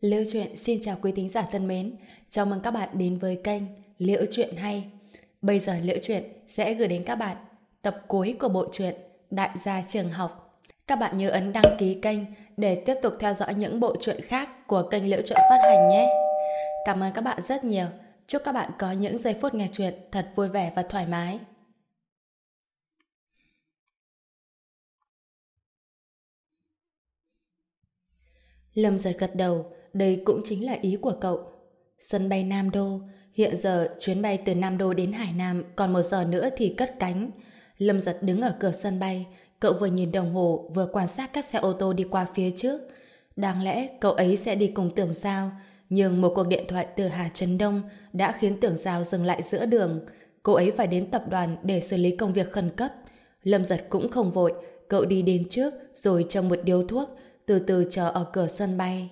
Liễu Chuyện xin chào quý thính giả thân mến. Chào mừng các bạn đến với kênh Liễu Chuyện Hay. Bây giờ Liễu Chuyện sẽ gửi đến các bạn tập cuối của bộ truyện Đại gia trường học. Các bạn nhớ ấn đăng ký kênh để tiếp tục theo dõi những bộ truyện khác của kênh Liễu Chuyện phát hành nhé. Cảm ơn các bạn rất nhiều. Chúc các bạn có những giây phút nghe truyện thật vui vẻ và thoải mái. Lâm giật gật đầu, đây cũng chính là ý của cậu. Sân bay Nam Đô, hiện giờ chuyến bay từ Nam Đô đến Hải Nam còn một giờ nữa thì cất cánh. Lâm giật đứng ở cửa sân bay, cậu vừa nhìn đồng hồ vừa quan sát các xe ô tô đi qua phía trước. Đáng lẽ cậu ấy sẽ đi cùng tưởng sao, nhưng một cuộc điện thoại từ Hà Trấn Đông đã khiến tưởng giao dừng lại giữa đường. Cô ấy phải đến tập đoàn để xử lý công việc khẩn cấp. Lâm giật cũng không vội, cậu đi đến trước rồi cho một điếu thuốc, từ từ chờ ở cửa sân bay.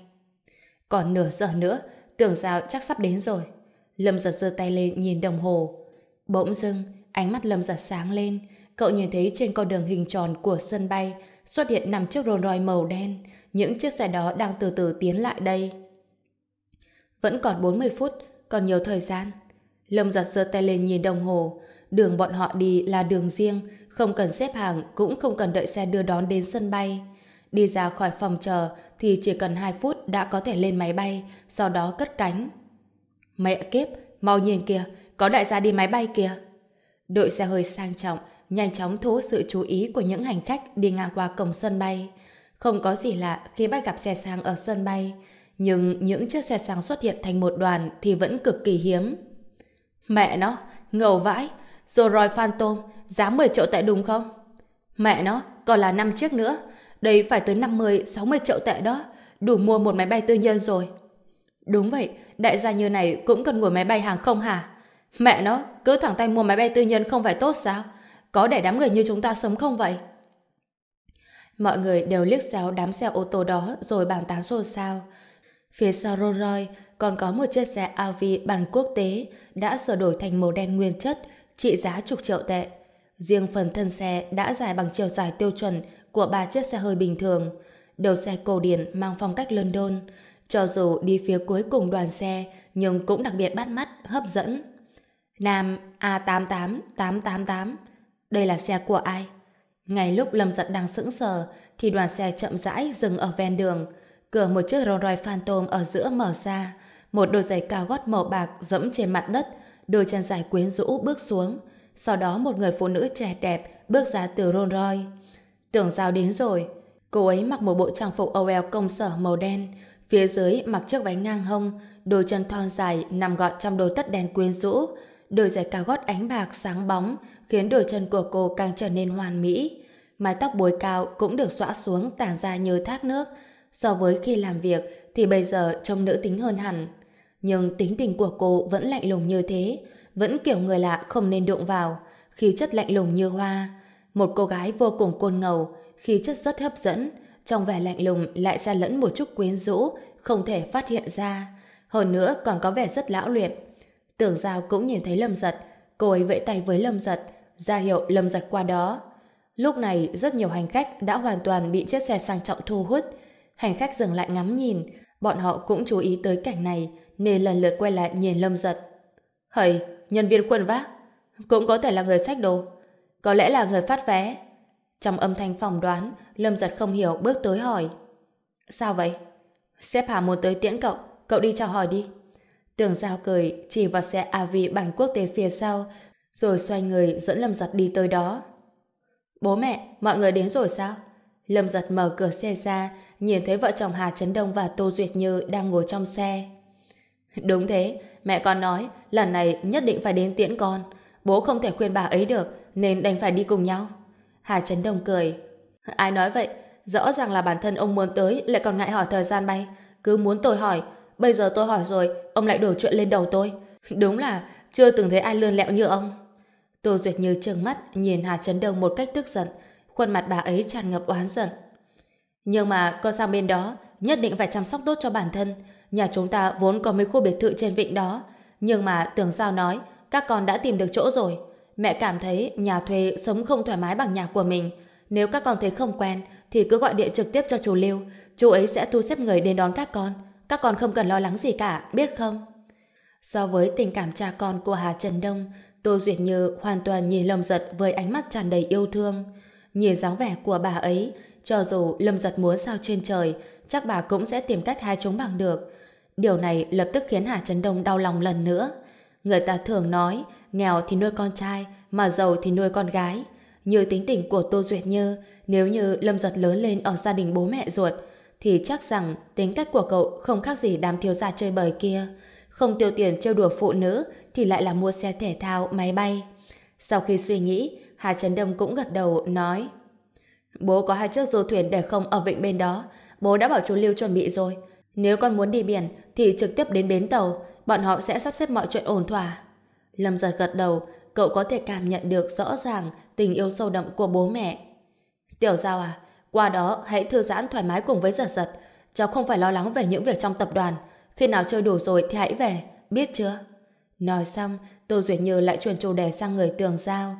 Còn nửa giờ nữa, tưởng giao chắc sắp đến rồi. Lâm giật giơ tay lên nhìn đồng hồ. Bỗng dưng, ánh mắt Lâm giật sáng lên. Cậu nhìn thấy trên con đường hình tròn của sân bay xuất hiện năm chiếc Rolls Royce màu đen. Những chiếc xe đó đang từ từ tiến lại đây. Vẫn còn 40 phút, còn nhiều thời gian. Lâm giật giơ tay lên nhìn đồng hồ. Đường bọn họ đi là đường riêng, không cần xếp hàng, cũng không cần đợi xe đưa đón đến sân bay. Đi ra khỏi phòng chờ thì chỉ cần 2 phút đã có thể lên máy bay, sau đó cất cánh. Mẹ kiếp, mau nhìn kìa, có đại gia đi máy bay kìa. Đội xe hơi sang trọng, nhanh chóng thu hút sự chú ý của những hành khách đi ngang qua cổng sân bay. Không có gì lạ khi bắt gặp xe sang ở sân bay, nhưng những chiếc xe sang xuất hiện thành một đoàn thì vẫn cực kỳ hiếm. Mẹ nó, ngầu vãi, rồi Roy Phantom, giá 10 triệu tệ đúng không? Mẹ nó, còn là năm chiếc nữa, đây phải tới 50-60 triệu tệ đó, đủ mua một máy bay tư nhân rồi. Đúng vậy, đại gia như này cũng cần ngồi máy bay hàng không hả? Mẹ nó, cứ thẳng tay mua máy bay tư nhân không phải tốt sao? Có để đám người như chúng ta sống không vậy? Mọi người đều liếc xéo đám xe ô tô đó rồi bàn tán xôn xao. Phía sau Rolls Royce còn có một chiếc xe Audi bản quốc tế đã sửa đổi thành màu đen nguyên chất, trị giá chục triệu tệ. Riêng phần thân xe đã dài bằng chiều dài tiêu chuẩn của ba chiếc xe hơi bình thường. Đầu xe cổ điển mang phong cách London. Cho dù đi phía cuối cùng đoàn xe, nhưng cũng đặc biệt bắt mắt, hấp dẫn. Nam A88888. Đây là xe của ai? Ngay lúc Lâm Giật đang sững sờ, thì đoàn xe chậm rãi dừng ở ven đường. Cửa một chiếc Rolls Royce Phantom ở giữa mở ra. Một đôi giày cao gót màu bạc dẫm trên mặt đất, đôi chân dài quyến rũ bước xuống. Sau đó một người phụ nữ trẻ đẹp bước ra từ Rolls Royce. Tưởng giao đến rồi. Cô ấy mặc một bộ trang phục OL công sở màu đen, phía dưới mặc chiếc váy ngang hông, đôi chân thon dài nằm gọn trong đôi tất đen quyến rũ, đôi giày cao gót ánh bạc sáng bóng khiến đôi chân của cô càng trở nên hoàn mỹ. Mái tóc búi cao cũng được xõa xuống tản ra như thác nước. So với khi làm việc thì bây giờ trông nữ tính hơn hẳn. Nhưng tính tình của cô vẫn lạnh lùng như thế, vẫn kiểu người lạ không nên đụng vào, khí chất lạnh lùng như hoa. Một cô gái vô cùng côn ngầu, khí chất rất hấp dẫn, trong vẻ lạnh lùng lại xa lẫn một chút quyến rũ, không thể phát hiện ra. Hơn nữa còn có vẻ rất lão luyện. Tưởng Giao cũng nhìn thấy Lâm Giật, cô ấy vẫy tay với Lâm Giật, ra hiệu Lâm Giật qua đó. Lúc này rất nhiều hành khách đã hoàn toàn bị chiếc xe sang trọng thu hút. Hành khách dừng lại ngắm nhìn, bọn họ cũng chú ý tới cảnh này nên lần lượt quay lại nhìn Lâm Giật. Hầy, nhân viên khuôn vác, cũng có thể là người sách đồ. Có lẽ là người phát vé. Trong âm thanh phỏng đoán, Lâm giật không hiểu bước tới hỏi. Sao vậy? Sếp Hà muốn tới tiễn cậu, cậu đi chào hỏi đi. Tưởng Giao cười, chỉ vào xe AV bản quốc tế phía sau, rồi xoay người dẫn Lâm giật đi tới đó. Bố mẹ, mọi người đến rồi sao? Lâm giật mở cửa xe ra, nhìn thấy vợ chồng Hà Trấn Đông và Tô Duyệt Như đang ngồi trong xe. Đúng thế, mẹ con nói, lần này nhất định phải đến tiễn con. Bố không thể khuyên bà ấy được, nên đành phải đi cùng nhau. Hà Trấn Đông cười. Ai nói vậy? Rõ ràng là bản thân ông muốn tới lại còn ngại hỏi thời gian bay. Cứ muốn tôi hỏi. Bây giờ tôi hỏi rồi, ông lại đổ chuyện lên đầu tôi. Đúng là chưa từng thấy ai lươn lẹo như ông. Tô Duyệt Như trừng mắt nhìn Hà Trấn Đông một cách tức giận. Khuôn mặt bà ấy tràn ngập oán giận. Nhưng mà con sang bên đó nhất định phải chăm sóc tốt cho bản thân. Nhà chúng ta vốn có mấy khu biệt thự trên vịnh đó. Nhưng mà tưởng sao nói các con đã tìm được chỗ rồi. Mẹ cảm thấy nhà thuê sống không thoải mái bằng nhà của mình. Nếu các con thấy không quen, thì cứ gọi điện trực tiếp cho chú Lưu. Chú ấy sẽ thu xếp người đến đón các con. các con không cần lo lắng gì cả, biết không? So với tình cảm cha con của Hà Trần Đông, Tô Duyệt Như hoàn toàn nhìn Lâm Giật với ánh mắt tràn đầy yêu thương. Nhìn dáng vẻ của bà ấy, cho dù Lâm Giật muốn sao trên trời, chắc bà cũng sẽ tìm cách hai chúng bằng được. Điều này lập tức khiến Hà Trần Đông đau lòng lần nữa. Người ta thường nói, nghèo thì nuôi con trai, mà giàu thì nuôi con gái. Như tính tình của Tô Duyệt Như, nếu như Lâm Giật lớn lên ở gia đình bố mẹ ruột, thì chắc rằng tính cách của cậu không khác gì đám thiếu gia chơi bời kia. Không tiêu tiền trêu đùa phụ nữ thì lại là mua xe thể thao, máy bay. Sau khi suy nghĩ, Hà Trấn Đông cũng gật đầu, nói Bố có hai chiếc du thuyền để không ở vịnh bên đó. Bố đã bảo chú Lưu chuẩn bị rồi. Nếu con muốn đi biển thì trực tiếp đến bến tàu, bọn họ sẽ sắp xếp mọi chuyện ổn thỏa. Lâm giật gật đầu, cậu có thể cảm nhận được rõ ràng tình yêu sâu đậm của bố mẹ. Tiểu Giao à, qua đó hãy thư giãn thoải mái cùng với giật giật. Cháu không phải lo lắng về những việc trong tập đoàn. Khi nào chơi đủ rồi thì hãy về, biết chưa? Nói xong, Tô Duyệt Như lại chuyển chủ đề sang người tường giao.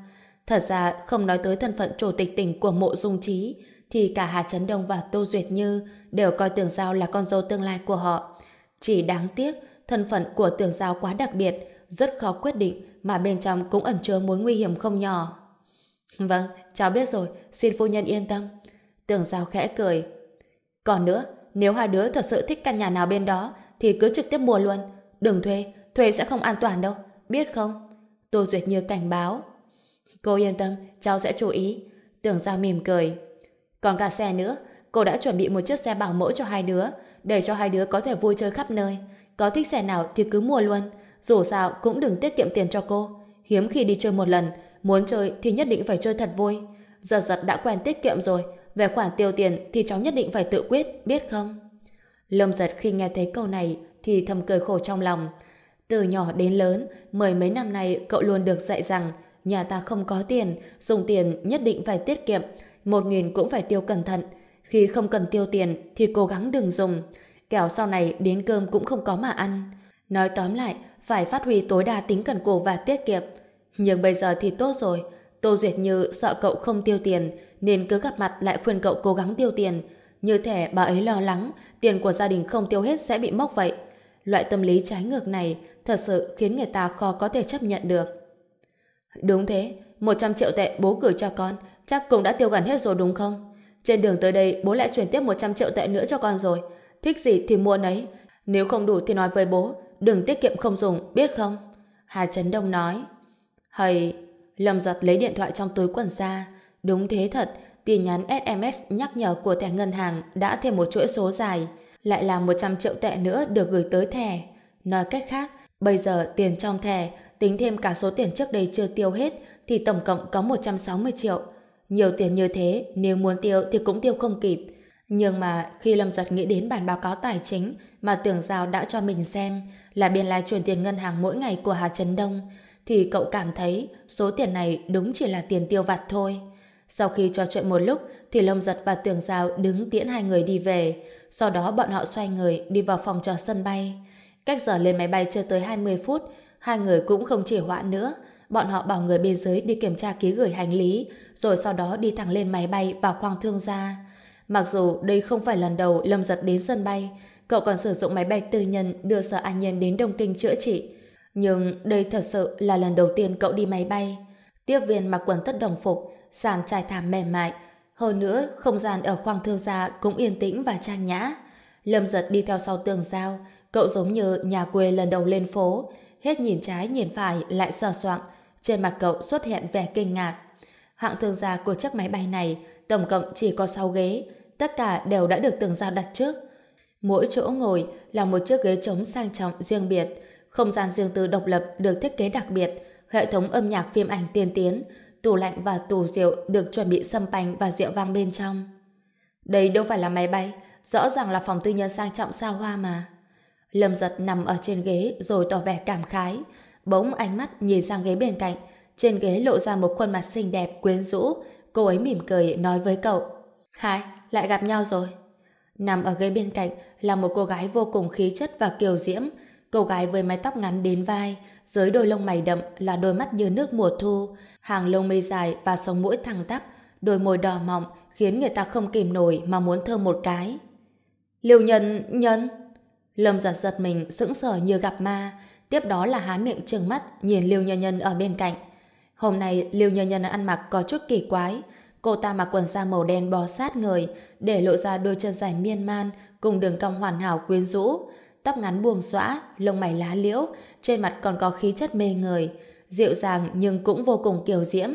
Thật ra, không nói tới thân phận chủ tịch tỉnh của mộ dung trí, thì cả Hà Trấn Đông và Tô Duyệt Như đều coi tường giao là con dâu tương lai của họ. Chỉ đáng tiếc, thân phận của tường giao quá đặc biệt, rất khó quyết định, mà bên trong cũng ẩn chứa mối nguy hiểm không nhỏ. Vâng, cháu biết rồi, xin phu nhân yên tâm. Tường giao khẽ cười. Còn nữa, nếu hai đứa thật sự thích căn nhà nào bên đó, thì cứ trực tiếp mua luôn. Đừng thuê, thuê sẽ không an toàn đâu, biết không? Tô Duyệt Như cảnh báo. Cô yên tâm, cháu sẽ chú ý. Tưởng Giao mỉm cười. Còn cả xe nữa, cô đã chuẩn bị một chiếc xe bảo mẫu cho hai đứa, để cho hai đứa có thể vui chơi khắp nơi. Có thích xe nào thì cứ mua luôn. Dù sao cũng đừng tiết kiệm tiền cho cô. Hiếm khi đi chơi một lần, muốn chơi thì nhất định phải chơi thật vui. Giật giật đã quen tiết kiệm rồi, về khoản tiêu tiền thì cháu nhất định phải tự quyết, biết không? Lâm giật khi nghe thấy câu này thì thầm cười khổ trong lòng. Từ nhỏ đến lớn, mười mấy năm nay cậu luôn được dạy rằng nhà ta không có tiền, dùng tiền nhất định phải tiết kiệm, một nghìn cũng phải tiêu cẩn thận. Khi không cần tiêu tiền thì cố gắng đừng dùng, kẻo sau này đến cơm cũng không có mà ăn. Nói tóm lại, phải phát huy tối đa tính cần cù và tiết kiệm. Nhưng bây giờ thì tốt rồi, Tô Duyệt Như sợ cậu không tiêu tiền, nên cứ gặp mặt lại khuyên cậu cố gắng tiêu tiền. Như thể bà ấy lo lắng, tiền của gia đình không tiêu hết sẽ bị mốc vậy. Loại tâm lý trái ngược này thật sự khiến người ta khó có thể chấp nhận được. Đúng thế, 100 triệu tệ bố gửi cho con, chắc cũng đã tiêu gần hết rồi đúng không? Trên đường tới đây bố lại chuyển tiếp 100 triệu tệ nữa cho con rồi. Thích gì thì mua nấy. Nếu không đủ thì nói với bố, đừng tiết kiệm không dùng, biết không? Hà Trấn Đông nói. Hầy, Lâm giật lấy điện thoại trong túi quần ra. Đúng thế thật, tin nhắn SMS nhắc nhở của thẻ ngân hàng đã thêm một chuỗi số dài. Lại là 100 triệu tệ nữa được gửi tới thẻ. Nói cách khác, bây giờ tiền trong thẻ, tính thêm cả số tiền trước đây chưa tiêu hết, thì tổng cộng có 160 triệu. Nhiều tiền như thế, nếu muốn tiêu thì cũng tiêu không kịp. Nhưng mà khi Lâm Giật nghĩ đến bản báo cáo tài chính mà tưởng giao đã cho mình xem là biên lai chuyển tiền ngân hàng mỗi ngày của Hà Trấn Đông, thì cậu cảm thấy số tiền này đúng chỉ là tiền tiêu vặt thôi. Sau khi trò chuyện một lúc, thì Lâm Giật và Tưởng Giao đứng tiễn hai người đi về. Sau đó bọn họ xoay người đi vào phòng chờ sân bay. Cách giờ lên máy bay chưa tới 20 phút, hai người cũng không chỉ hoãn nữa. Bọn họ bảo người bên dưới đi kiểm tra ký gửi hành lý, rồi sau đó đi thẳng lên máy bay vào khoang thương gia. Mặc dù đây không phải lần đầu Lâm Giật đến sân bay, cậu còn sử dụng máy bay tư nhân đưa Sở An Nhiên đến Đông Kinh chữa trị. Nhưng đây thật sự là lần đầu tiên cậu đi máy bay. Tiếp viên mặc quần tất đồng phục, sàn trải thảm mềm mại. Hơn nữa, không gian ở khoang thương gia cũng yên tĩnh và trang nhã. Lâm giật đi theo sau tường giao, cậu giống như nhà quê lần đầu lên phố. Hết nhìn trái nhìn phải lại sờ soạng, trên mặt cậu xuất hiện vẻ kinh ngạc. Hạng thương gia của chiếc máy bay này tổng cộng chỉ có 6 ghế, tất cả đều đã được tường giao đặt trước. Mỗi chỗ ngồi là một chiếc ghế trống sang trọng riêng biệt, không gian riêng tư độc lập được thiết kế đặc biệt, hệ thống âm nhạc phim ảnh tiên tiến, tủ lạnh và tủ rượu được chuẩn bị sâm panh và rượu vang bên trong. Đây đâu phải là máy bay, rõ ràng là phòng tư nhân sang trọng xa hoa mà. Lâm giật nằm ở trên ghế rồi tỏ vẻ cảm khái, bỗng ánh mắt nhìn sang ghế bên cạnh, trên ghế lộ ra một khuôn mặt xinh đẹp, quyến rũ, cô ấy mỉm cười nói với cậu. Hai, lại gặp nhau rồi. Nằm ở ghế bên cạnh là một cô gái vô cùng khí chất và kiều diễm, cô gái với mái tóc ngắn đến vai, dưới đôi lông mày đậm là đôi mắt như nước mùa thu, hàng lông mây dài và sống mũi thẳng tắp, đôi môi đỏ mọng khiến người ta không kìm nổi mà muốn thơm một cái. Liêu nhân, nhân... Lâm giật giật mình sững sờ như gặp ma, tiếp đó là há miệng trừng mắt nhìn Liêu Nhân Nhân ở bên cạnh. Hôm nay Liêu Nhân Nhân ăn mặc có chút kỳ quái, cô ta mặc quần da màu đen bó sát người, để lộ ra đôi chân dài miên man cùng đường cong hoàn hảo quyến rũ, tóc ngắn buông xõa, lông mày lá liễu, trên mặt còn có khí chất mê người, dịu dàng nhưng cũng vô cùng kiều diễm.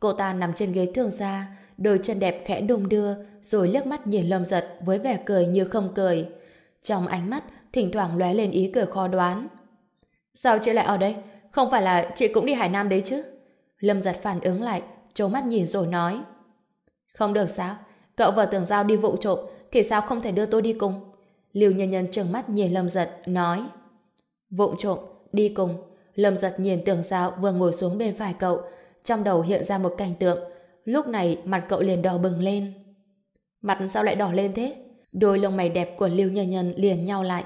Cô ta nằm trên ghế thương ra, đôi chân đẹp khẽ đung đưa, rồi liếc mắt nhìn Lâm Giật với vẻ cười như không cười. Trong ánh mắt, thỉnh thoảng lóe lên ý cười khó đoán. Sao chị lại ở đây? Không phải là chị cũng đi Hải Nam đấy chứ? Lâm Giật phản ứng lại, trố mắt nhìn rồi nói. Không được sao? Cậu và tưởng giao đi vụ trộm, thì sao không thể đưa tôi đi cùng? Lưu Nhân Nhân trừng mắt nhìn Lâm Giật, nói. Vụ trộm, đi cùng. Lâm Giật nhìn tưởng giao vừa ngồi xuống bên phải cậu, trong đầu hiện ra một cảnh tượng. Lúc này mặt cậu liền đỏ bừng lên. Mặt sao lại đỏ lên thế? Đôi lông mày đẹp của Lưu Nhân Nhân liền nhau lại.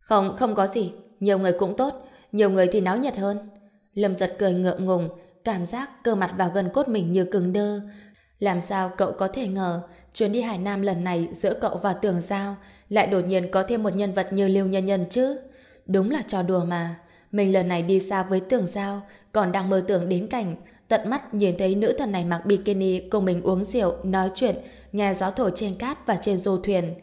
Không, không có gì. Nhiều người cũng tốt, nhiều người thì náo nhiệt hơn. Lâm giật cười ngượng ngùng, cảm giác cơ mặt và gần cốt mình như cứng đơ. Làm sao cậu có thể ngờ chuyến đi Hải Nam lần này giữa cậu và Tường Giao lại đột nhiên có thêm một nhân vật như Lưu Nhân Nhân chứ? Đúng là trò đùa mà. Mình lần này đi xa với Tường Giao còn đang mơ tưởng đến cảnh tận mắt nhìn thấy nữ thần này mặc bikini cùng mình uống rượu, nói chuyện, nghe gió thổi trên cát và trên du thuyền.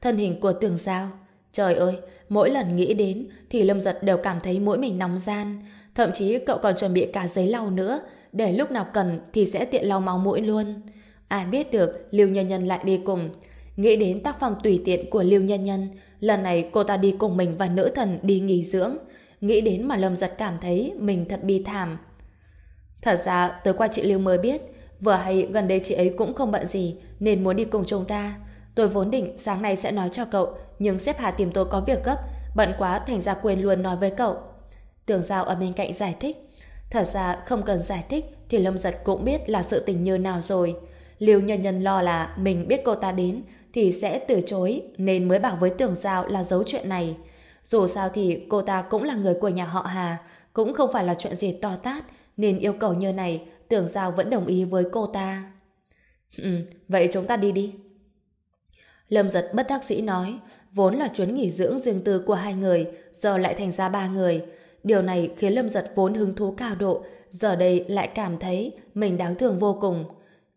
Thân hình của Tường Giao. Trời ơi, mỗi lần nghĩ đến thì Lâm Giật đều cảm thấy mỗi mình nóng gian. Thậm chí cậu còn chuẩn bị cả giấy lau nữa để lúc nào cần thì sẽ tiện lau máu mũi luôn. Ai biết được Lưu Nhân Nhân lại đi cùng. Nghĩ đến tác phong tùy tiện của Lưu Nhân Nhân, lần này cô ta đi cùng mình và nữ thần đi nghỉ dưỡng. Nghĩ đến mà Lâm Giật cảm thấy mình thật bi thảm. Thật ra, tới qua chị Lưu mới biết, vừa hay gần đây chị ấy cũng không bận gì, nên muốn đi cùng chúng ta. Tôi vốn định sáng nay sẽ nói cho cậu, nhưng xếp Hà tìm tôi có việc gấp, bận quá thành ra quên luôn nói với cậu. Tưởng Giao ở bên cạnh giải thích. Thật ra không cần giải thích thì Lâm Giật cũng biết là sự tình như nào rồi. Liêu nhân nhân lo là mình biết cô ta đến thì sẽ từ chối nên mới bảo với Tưởng Giao là giấu chuyện này. Dù sao thì cô ta cũng là người của nhà họ Hà, cũng không phải là chuyện gì to tát nên yêu cầu như này Tưởng Giao vẫn đồng ý với cô ta. Ừ, vậy chúng ta đi đi. Lâm giật bất đắc dĩ nói, vốn là chuyến nghỉ dưỡng riêng tư của hai người, giờ lại thành ra ba người. Điều này khiến Lâm giật vốn hứng thú cao độ, giờ đây lại cảm thấy mình đáng thương vô cùng.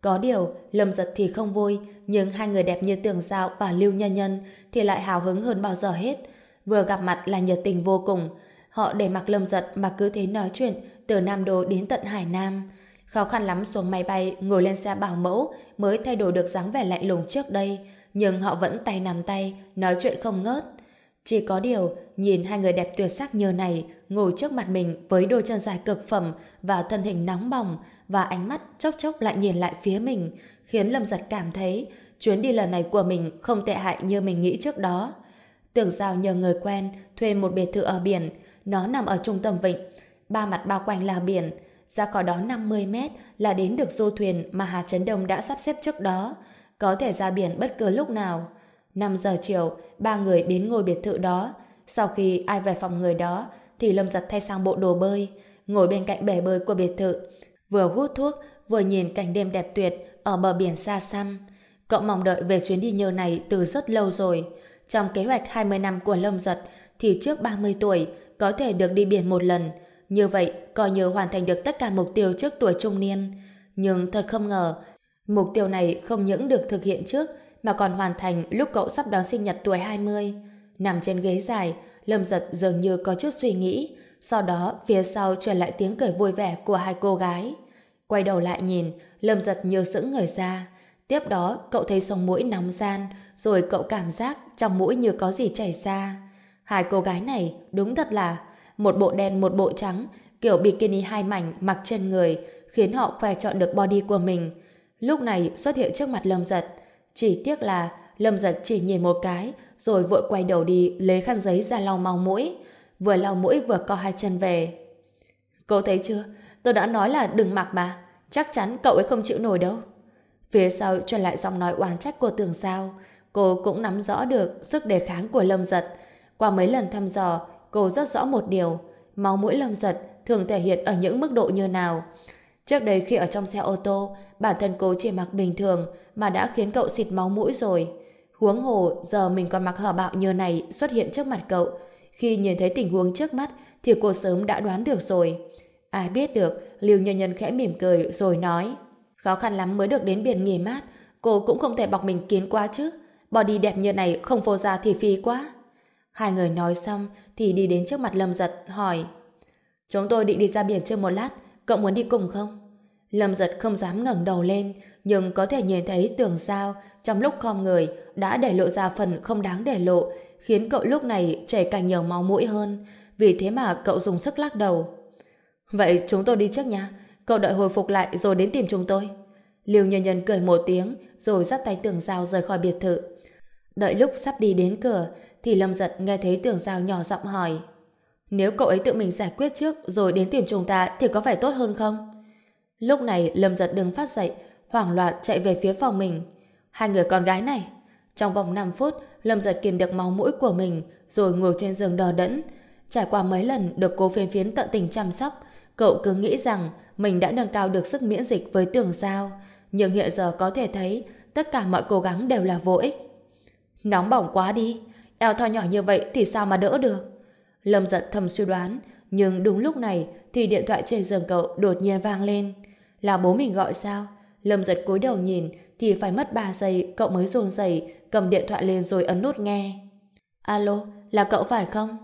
Có điều, Lâm giật thì không vui, nhưng hai người đẹp như Tường Giao và Lưu Nhân Nhân thì lại hào hứng hơn bao giờ hết. Vừa gặp mặt là nhiệt tình vô cùng. Họ để mặc Lâm giật mà cứ thế nói chuyện từ Nam Đô đến tận Hải Nam. Khó khăn lắm xuống máy bay, ngồi lên xe bảo mẫu mới thay đổi được dáng vẻ lạnh lùng trước đây, nhưng họ vẫn tay nắm tay, nói chuyện không ngớt. Chỉ có điều, nhìn hai người đẹp tuyệt sắc như này ngồi trước mặt mình với đôi chân dài cực phẩm và thân hình nóng bỏng và ánh mắt chốc chốc lại nhìn lại phía mình, khiến Lâm Giật cảm thấy chuyến đi lần này của mình không tệ hại như mình nghĩ trước đó. Tưởng giao nhờ người quen thuê một biệt thự ở biển, nó nằm ở trung tâm vịnh, ba mặt bao quanh là biển, ra khỏi đó 50 mét là đến được du thuyền mà Hà Trấn Đông đã sắp xếp trước đó có thể ra biển bất cứ lúc nào. 5 giờ chiều, ba người đến ngôi biệt thự đó. Sau khi ai về phòng người đó, thì Lâm giật thay sang bộ đồ bơi, ngồi bên cạnh bể bơi của biệt thự, vừa hút thuốc, vừa nhìn cảnh đêm đẹp tuyệt ở bờ biển xa xăm. Cậu mong đợi về chuyến đi nhờ này từ rất lâu rồi. Trong kế hoạch 20 năm của Lâm giật, thì trước 30 tuổi có thể được đi biển một lần. Như vậy, coi như hoàn thành được tất cả mục tiêu trước tuổi trung niên. Nhưng thật không ngờ, Mục tiêu này không những được thực hiện trước mà còn hoàn thành lúc cậu sắp đón sinh nhật tuổi 20. Nằm trên ghế dài, Lâm Giật dường như có chút suy nghĩ, sau đó phía sau truyền lại tiếng cười vui vẻ của hai cô gái. Quay đầu lại nhìn, Lâm Giật như sững người ra. Tiếp đó, cậu thấy sống mũi nóng gian, rồi cậu cảm giác trong mũi như có gì chảy ra. Hai cô gái này đúng thật là một bộ đen một bộ trắng, kiểu bikini hai mảnh mặc trên người, khiến họ khoe chọn được body của mình lúc này xuất hiện trước mặt Lâm Giật. Chỉ tiếc là Lâm Giật chỉ nhìn một cái, rồi vội quay đầu đi lấy khăn giấy ra lau mau mũi. Vừa lau mũi vừa co hai chân về. Cậu thấy chưa? Tôi đã nói là đừng mặc mà. Chắc chắn cậu ấy không chịu nổi đâu. Phía sau truyền lại giọng nói oán trách của tường sao. Cô cũng nắm rõ được sức đề kháng của Lâm Giật. Qua mấy lần thăm dò, cô rất rõ một điều. Máu mũi Lâm Giật thường thể hiện ở những mức độ như nào. Trước đây khi ở trong xe ô tô, bản thân cô chỉ mặc bình thường mà đã khiến cậu xịt máu mũi rồi. Huống hồ giờ mình còn mặc hở bạo như này xuất hiện trước mặt cậu. Khi nhìn thấy tình huống trước mắt thì cô sớm đã đoán được rồi. Ai biết được, Lưu Nhân Nhân khẽ mỉm cười rồi nói Khó khăn lắm mới được đến biển nghỉ mát, cô cũng không thể bọc mình kiến quá chứ. Body đẹp như này không phô ra thì phí quá. Hai người nói xong thì đi đến trước mặt Lâm Giật hỏi Chúng tôi định đi ra biển chơi một lát, cậu muốn đi cùng không? Lâm Giật không dám ngẩng đầu lên, nhưng có thể nhìn thấy tường sao trong lúc khom người đã để lộ ra phần không đáng để lộ, khiến cậu lúc này chảy càng nhiều máu mũi hơn. Vì thế mà cậu dùng sức lắc đầu. Vậy chúng tôi đi trước nha, cậu đợi hồi phục lại rồi đến tìm chúng tôi. Liêu nhân nhân cười một tiếng, rồi dắt tay tường giao rời khỏi biệt thự. Đợi lúc sắp đi đến cửa, thì Lâm Giật nghe thấy tường giao nhỏ giọng hỏi. Nếu cậu ấy tự mình giải quyết trước rồi đến tìm chúng ta thì có phải tốt hơn không? Lúc này Lâm Giật đứng phát dậy, hoảng loạn chạy về phía phòng mình. Hai người con gái này. Trong vòng 5 phút, Lâm Giật kìm được máu mũi của mình rồi ngồi trên giường đờ đẫn. Trải qua mấy lần được cô phiên phiến tận tình chăm sóc, cậu cứ nghĩ rằng mình đã nâng cao được sức miễn dịch với tường sao Nhưng hiện giờ có thể thấy tất cả mọi cố gắng đều là vô ích. Nóng bỏng quá đi, eo thon nhỏ như vậy thì sao mà đỡ được? Lâm giật thầm suy đoán, nhưng đúng lúc này thì điện thoại trên giường cậu đột nhiên vang lên. Là bố mình gọi sao? Lâm giật cúi đầu nhìn thì phải mất 3 giây cậu mới rôn rẩy cầm điện thoại lên rồi ấn nút nghe. Alo, là cậu phải không?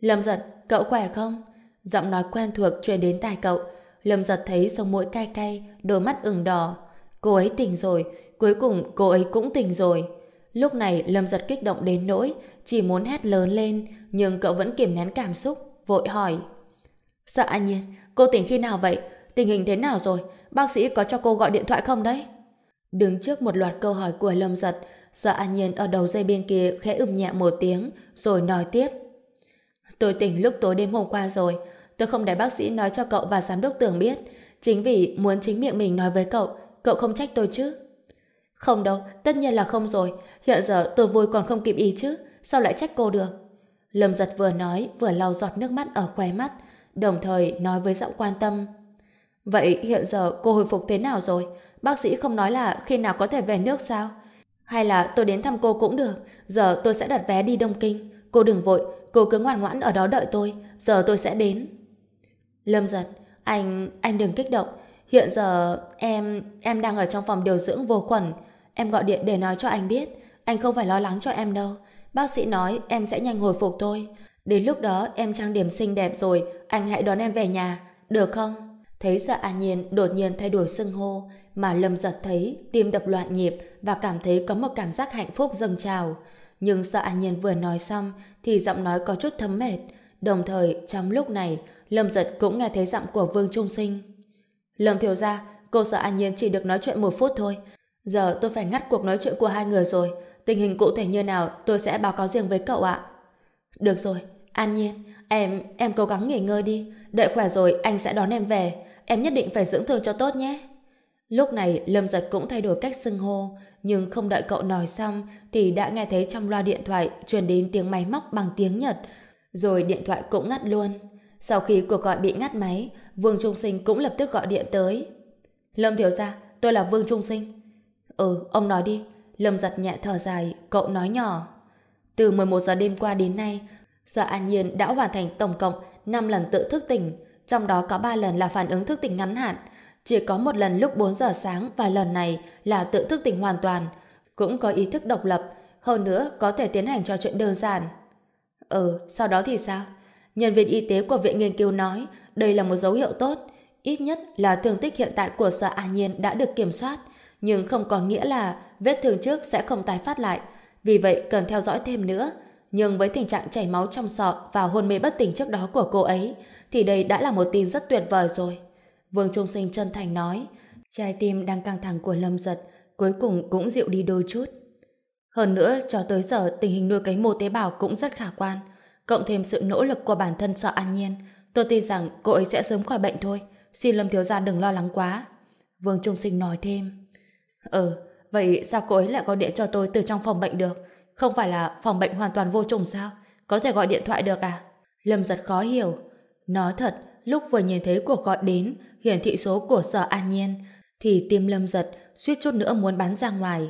Lâm giật, cậu khỏe không? Giọng nói quen thuộc truyền đến tai cậu. Lâm giật thấy sống mũi cay cay, đôi mắt ửng đỏ. Cô ấy tỉnh rồi, cuối cùng cô ấy cũng tỉnh rồi. Lúc này Lâm giật kích động đến nỗi chỉ muốn hét lớn lên, nhưng cậu vẫn kiềm nén cảm xúc, vội hỏi. Dạ anh nhiên, cô tỉnh khi nào vậy? Tình hình thế nào rồi? Bác sĩ có cho cô gọi điện thoại không đấy? Đứng trước một loạt câu hỏi của Lâm giật, Dạ an nhiên ở đầu dây bên kia khẽ ưm nhẹ một tiếng, rồi nói tiếp. Tôi tỉnh lúc tối đêm hôm qua rồi. Tôi không để bác sĩ nói cho cậu và giám đốc tưởng biết. Chính vì muốn chính miệng mình nói với cậu, cậu không trách tôi chứ? Không đâu, tất nhiên là không rồi. Hiện giờ tôi vui còn không kịp ý chứ. Sao lại trách cô được? Lâm giật vừa nói, vừa lau giọt nước mắt ở khóe mắt, đồng thời nói với giọng quan tâm. Vậy hiện giờ cô hồi phục thế nào rồi? Bác sĩ không nói là khi nào có thể về nước sao? Hay là tôi đến thăm cô cũng được. Giờ tôi sẽ đặt vé đi Đông Kinh. Cô đừng vội, cô cứ ngoan ngoãn ở đó đợi tôi. Giờ tôi sẽ đến. Lâm giật, anh, anh đừng kích động. Hiện giờ em, em đang ở trong phòng điều dưỡng vô khuẩn. Em gọi điện để nói cho anh biết. Anh không phải lo lắng cho em đâu. Bác sĩ nói em sẽ nhanh hồi phục thôi. Đến lúc đó em trang điểm xinh đẹp rồi, anh hãy đón em về nhà. Được không? Thấy sợ An Nhiên đột nhiên thay đổi xưng hô, mà Lâm giật thấy tim đập loạn nhịp và cảm thấy có một cảm giác hạnh phúc dâng trào. Nhưng sợ An Nhiên vừa nói xong thì giọng nói có chút thấm mệt. Đồng thời, trong lúc này, Lâm giật cũng nghe thấy giọng của Vương Trung Sinh. Lâm thiếu ra, cô sợ An Nhiên chỉ được nói chuyện một phút thôi. Giờ tôi phải ngắt cuộc nói chuyện của hai người rồi. Tình hình cụ thể như nào tôi sẽ báo cáo riêng với cậu ạ. Được rồi, An Nhiên, em, em cố gắng nghỉ ngơi đi. Đợi khỏe rồi anh sẽ đón em về. Em nhất định phải dưỡng thương cho tốt nhé. Lúc này Lâm Giật cũng thay đổi cách xưng hô, nhưng không đợi cậu nói xong thì đã nghe thấy trong loa điện thoại truyền đến tiếng máy móc bằng tiếng Nhật, rồi điện thoại cũng ngắt luôn. Sau khi cuộc gọi bị ngắt máy, Vương Trung Sinh cũng lập tức gọi điện tới. Lâm Thiếu Gia, tôi là Vương Trung Sinh. Ừ, ông nói đi. Lâm giật nhẹ thở dài, cậu nói nhỏ. Từ 11 giờ đêm qua đến nay, Sở An Nhiên đã hoàn thành tổng cộng 5 lần tự thức tỉnh, trong đó có 3 lần là phản ứng thức tỉnh ngắn hạn, chỉ có một lần lúc 4 giờ sáng và lần này là tự thức tỉnh hoàn toàn, cũng có ý thức độc lập, hơn nữa có thể tiến hành cho chuyện đơn giản. Ừ, sau đó thì sao? Nhân viên y tế của viện nghiên cứu nói đây là một dấu hiệu tốt, ít nhất là thương tích hiện tại của Sở An Nhiên đã được kiểm soát, nhưng không có nghĩa là vết thương trước sẽ không tái phát lại, vì vậy cần theo dõi thêm nữa. Nhưng với tình trạng chảy máu trong sọ và hôn mê bất tỉnh trước đó của cô ấy, thì đây đã là một tin rất tuyệt vời rồi. Vương Trung Sinh chân thành nói, trái tim đang căng thẳng của Lâm Giật cuối cùng cũng dịu đi đôi chút. Hơn nữa, cho tới giờ tình hình nuôi cấy mô tế bào cũng rất khả quan. Cộng thêm sự nỗ lực của bản thân sợ an nhiên, tôi tin rằng cô ấy sẽ sớm khỏi bệnh thôi. Xin Lâm Thiếu Gia đừng lo lắng quá. Vương Trung Sinh nói thêm. Ừ, vậy sao cô ấy lại gọi điện cho tôi từ trong phòng bệnh được? Không phải là phòng bệnh hoàn toàn vô trùng sao? Có thể gọi điện thoại được à? Lâm giật khó hiểu. Nói thật, lúc vừa nhìn thấy cuộc gọi đến, hiển thị số của sở an nhiên, thì tim lâm giật suýt chút nữa muốn bắn ra ngoài.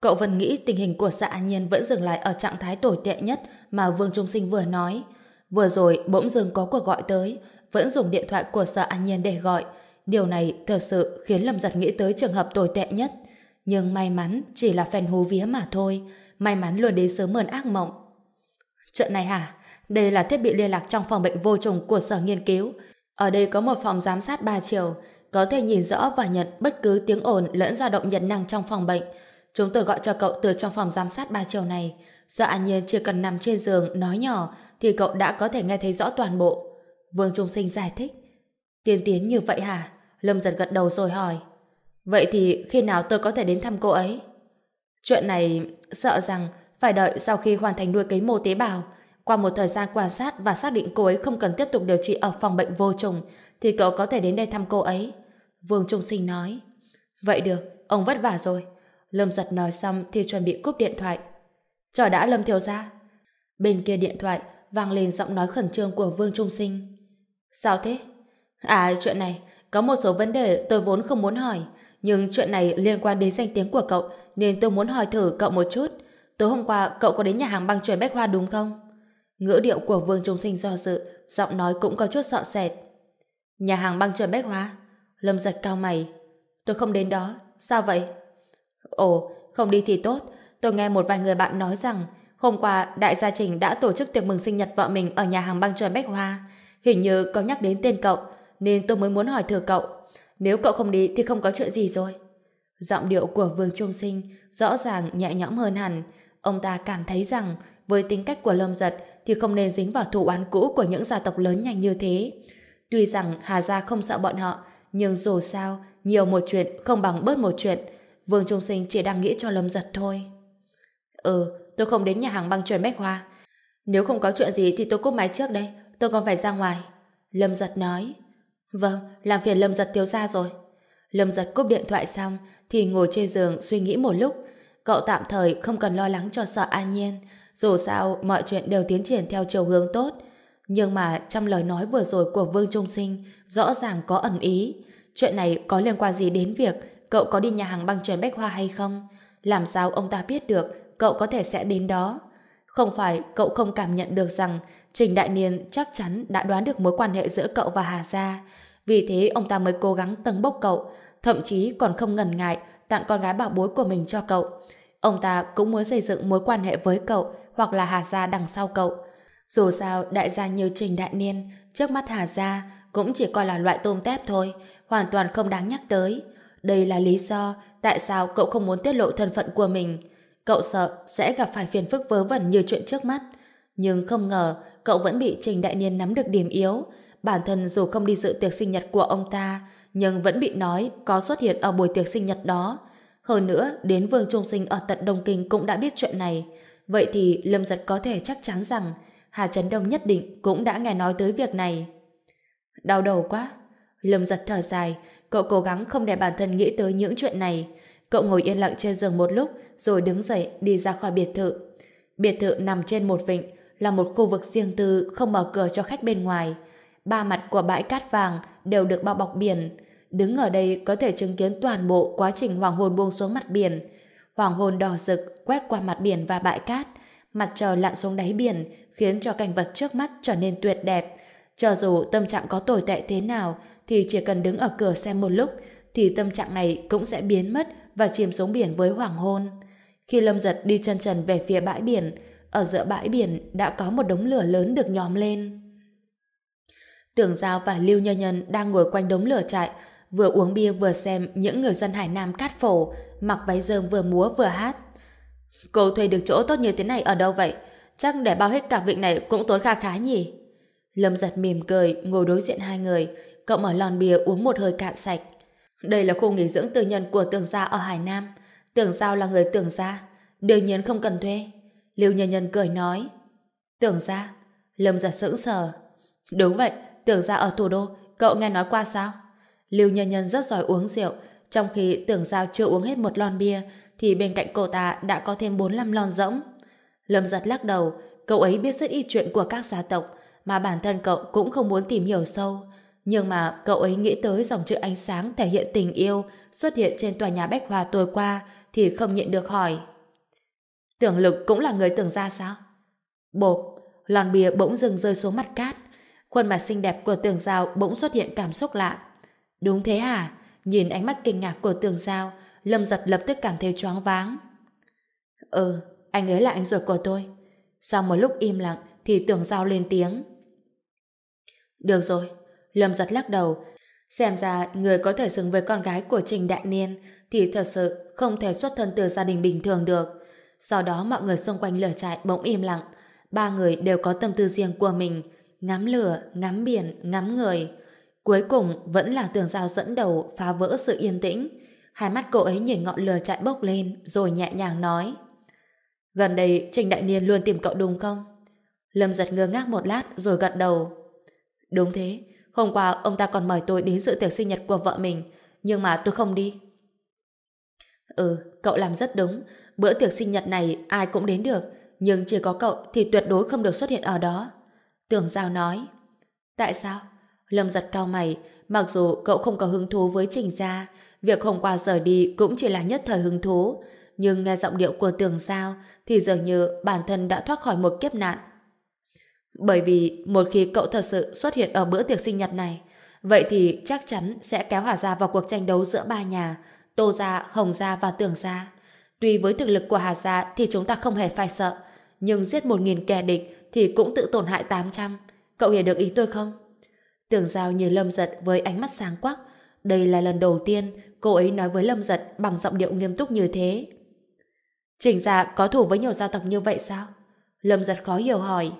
Cậu vẫn nghĩ tình hình của dạ nhiên vẫn dừng lại ở trạng thái tồi tệ nhất mà Vương Trung Sinh vừa nói. Vừa rồi bỗng dưng có cuộc gọi tới, vẫn dùng điện thoại của sở an nhiên để gọi. Điều này thật sự khiến Lâm Giật nghĩ tới trường hợp tồi tệ nhất. Nhưng may mắn chỉ là phèn hú vía mà thôi. May mắn luôn đến sớm hơn ác mộng. Chuyện này hả? Đây là thiết bị liên lạc trong phòng bệnh vô trùng của sở nghiên cứu. Ở đây có một phòng giám sát ba chiều, có thể nhìn rõ và nhận bất cứ tiếng ồn lẫn dao động nhiệt năng trong phòng bệnh. Chúng tôi gọi cho cậu từ trong phòng giám sát ba chiều này. Giờ an nhiên chỉ cần nằm trên giường nói nhỏ thì cậu đã có thể nghe thấy rõ toàn bộ. Vương Trung Sinh giải thích. Tiên tiến như vậy hả? Lâm giật gật đầu rồi hỏi. Vậy thì khi nào tôi có thể đến thăm cô ấy? Chuyện này sợ rằng phải đợi sau khi hoàn thành nuôi cấy mô tế bào. Qua một thời gian quan sát và xác định cô ấy không cần tiếp tục điều trị ở phòng bệnh vô trùng thì cậu có thể đến đây thăm cô ấy. Vương Trung Sinh nói. Vậy được, ông vất vả rồi. Lâm giật nói xong thì chuẩn bị cúp điện thoại. Chờ đã Lâm Thiếu ra. Bên kia điện thoại vang lên giọng nói khẩn trương của Vương Trung Sinh. Sao thế? À, chuyện này, có một số vấn đề tôi vốn không muốn hỏi, nhưng chuyện này liên quan đến danh tiếng của cậu, nên tôi muốn hỏi thử cậu một chút. Tối hôm qua, cậu có đến nhà hàng băng truyền bách hoa đúng không? Ngữ điệu của Vương Trung Sinh do dự, giọng nói cũng có chút sợ sệt. Nhà hàng băng chuẩn bách hoa? Lâm giật cao mày. Tôi không đến đó, sao vậy? Ồ, không đi thì tốt. Tôi nghe một vài người bạn nói rằng hôm qua Đại gia Trình đã tổ chức tiệc mừng sinh nhật vợ mình ở nhà hàng băng chuẩn bách hoa. Hình như có nhắc đến tên cậu, nên tôi mới muốn hỏi thử cậu. Nếu cậu không đi thì không có chuyện gì rồi. Giọng điệu của Vương Trung Sinh rõ ràng nhẹ nhõm hơn hẳn. Ông ta cảm thấy rằng với tính cách của Lâm Giật thì không nên dính vào thủ oán cũ của những gia tộc lớn nhanh như thế. Tuy rằng Hà Gia không sợ bọn họ, nhưng dù sao, nhiều một chuyện không bằng bớt một chuyện. Vương Trung Sinh chỉ đang nghĩ cho Lâm Giật thôi. Ừ, tôi không đến nhà hàng băng truyền Bách Hoa. Nếu không có chuyện gì thì tôi cúp máy trước đây, tôi còn phải ra ngoài. Lâm Giật nói. Vâng, làm phiền Lâm Giật thiếu ra rồi. Lâm Giật cúp điện thoại xong thì ngồi trên giường suy nghĩ một lúc. Cậu tạm thời không cần lo lắng cho sợ an nhiên. Dù sao, mọi chuyện đều tiến triển theo chiều hướng tốt. Nhưng mà trong lời nói vừa rồi của Vương Trung Sinh rõ ràng có ẩn ý. Chuyện này có liên quan gì đến việc cậu có đi nhà hàng băng truyền Bách Hoa hay không? Làm sao ông ta biết được cậu có thể sẽ đến đó? Không phải cậu không cảm nhận được rằng Trình Đại Niên chắc chắn đã đoán được mối quan hệ giữa cậu và Hà Gia. Vì thế ông ta mới cố gắng tầng bốc cậu, thậm chí còn không ngần ngại tặng con gái bảo bối của mình cho cậu. Ông ta cũng muốn xây dựng mối quan hệ với cậu hoặc là Hà Gia đằng sau cậu. Dù sao, đại gia như Trình Đại Niên, trước mắt Hà Gia cũng chỉ coi là loại tôm tép thôi, hoàn toàn không đáng nhắc tới. Đây là lý do tại sao cậu không muốn tiết lộ thân phận của mình. Cậu sợ sẽ gặp phải phiền phức vớ vẩn như chuyện trước mắt. Nhưng không ngờ, cậu vẫn bị Trình Đại Niên nắm được điểm yếu. Bản thân dù không đi dự tiệc sinh nhật của ông ta, nhưng vẫn bị nói có xuất hiện ở buổi tiệc sinh nhật đó. Hơn nữa, đến Vương Trung Sinh ở tận Đông Kinh cũng đã biết chuyện này. Vậy thì Lâm Giật có thể chắc chắn rằng Hà Trấn Đông nhất định cũng đã nghe nói tới việc này. Đau đầu quá. Lâm Giật thở dài, cậu cố gắng không để bản thân nghĩ tới những chuyện này. Cậu ngồi yên lặng trên giường một lúc, rồi đứng dậy đi ra khỏi biệt thự. Biệt thự nằm trên một vịnh, là một khu vực riêng tư không mở cửa cho khách bên ngoài. Ba mặt của bãi cát vàng đều được bao bọc biển. Đứng ở đây có thể chứng kiến toàn bộ quá trình hoàng hôn buông xuống mặt biển. Hoàng hôn đỏ rực quét qua mặt biển và bãi cát. Mặt trời lặn xuống đáy biển khiến cho cảnh vật trước mắt trở nên tuyệt đẹp. Cho dù tâm trạng có tồi tệ thế nào thì chỉ cần đứng ở cửa xem một lúc thì tâm trạng này cũng sẽ biến mất và chìm xuống biển với hoàng hôn. Khi Lâm Giật đi chân trần về phía bãi biển, ở giữa bãi biển đã có một đống lửa lớn được nhóm lên. Tưởng Giao và Lưu Nhân Nhân đang ngồi quanh đống lửa trại, vừa uống bia vừa xem những người dân Hải Nam cát phổ, mặc váy dơm vừa múa vừa hát. Cô thuê được chỗ tốt như thế này ở đâu vậy? Chắc để bao hết cả vịnh này cũng tốn kha khá nhỉ? Lâm giật mỉm cười, ngồi đối diện hai người, cậu mở lon bia uống một hơi cạn sạch. Đây là khu nghỉ dưỡng tư nhân của Tường Gia ở Hải Nam. Tưởng Giao là người Tưởng Gia, đương nhiên không cần thuê. Lưu Nhân Nhân cười nói. Tưởng Gia? Lâm giật sững sờ. Đúng vậy, Tưởng Gia ở thủ đô, cậu nghe nói qua sao? Lưu Nhân Nhân rất giỏi uống rượu, trong khi Tưởng Giao chưa uống hết một lon bia, thì bên cạnh cô ta đã có thêm 4-5 lon rỗng. Lâm giật lắc đầu, cậu ấy biết rất ít chuyện của các gia tộc, mà bản thân cậu cũng không muốn tìm hiểu sâu. Nhưng mà cậu ấy nghĩ tới dòng chữ ánh sáng thể hiện tình yêu xuất hiện trên tòa nhà Bách Hòa tối qua thì không nhịn được hỏi. Tưởng lực cũng là người tưởng ra sao? Bộp, lon bia bỗng dừng rơi xuống mặt cát. Khuôn mặt xinh đẹp của tường giao bỗng xuất hiện cảm xúc lạ. Đúng thế hả? Nhìn ánh mắt kinh ngạc của tường giao, Lâm giật lập tức cảm thấy choáng váng. Ừ, anh ấy là anh ruột của tôi. Sau một lúc im lặng thì tường giao lên tiếng. Được rồi, Lâm giật lắc đầu. Xem ra người có thể xứng với con gái của Trình Đại Niên thì thật sự không thể xuất thân từ gia đình bình thường được. Sau đó mọi người xung quanh lửa trại bỗng im lặng. Ba người đều có tâm tư riêng của mình. Ngắm lửa, ngắm biển, ngắm người. Cuối cùng vẫn là tường giao dẫn đầu phá vỡ sự yên tĩnh. Hai mắt cô ấy nhìn ngọn lửa chạy bốc lên rồi nhẹ nhàng nói Gần đây Trình Đại Niên luôn tìm cậu đúng không? Lâm giật ngơ ngác một lát rồi gật đầu Đúng thế Hôm qua ông ta còn mời tôi đến dự tiệc sinh nhật của vợ mình Nhưng mà tôi không đi Ừ, cậu làm rất đúng Bữa tiệc sinh nhật này ai cũng đến được Nhưng chỉ có cậu thì tuyệt đối không được xuất hiện ở đó Tưởng Giao nói Tại sao? Lâm giật cao mày Mặc dù cậu không có hứng thú với Trình Gia Việc hôm qua rời đi cũng chỉ là nhất thời hứng thú, nhưng nghe giọng điệu của tường sao thì dường như bản thân đã thoát khỏi một kiếp nạn. Bởi vì một khi cậu thật sự xuất hiện ở bữa tiệc sinh nhật này, vậy thì chắc chắn sẽ kéo hỏa Gia vào cuộc tranh đấu giữa ba nhà, Tô Gia, Hồng Gia và Tường Gia. Tuy với thực lực của Hà Gia thì chúng ta không hề phải sợ, nhưng giết một nghìn kẻ địch thì cũng tự tổn hại 800. Cậu hiểu được ý tôi không? Tưởng Giao như lâm giật với ánh mắt sáng quắc. Đây là lần đầu tiên cô ấy nói với Lâm Giật bằng giọng điệu nghiêm túc như thế. Trình gia có thủ với nhiều gia tộc như vậy sao? Lâm Giật khó hiểu hỏi.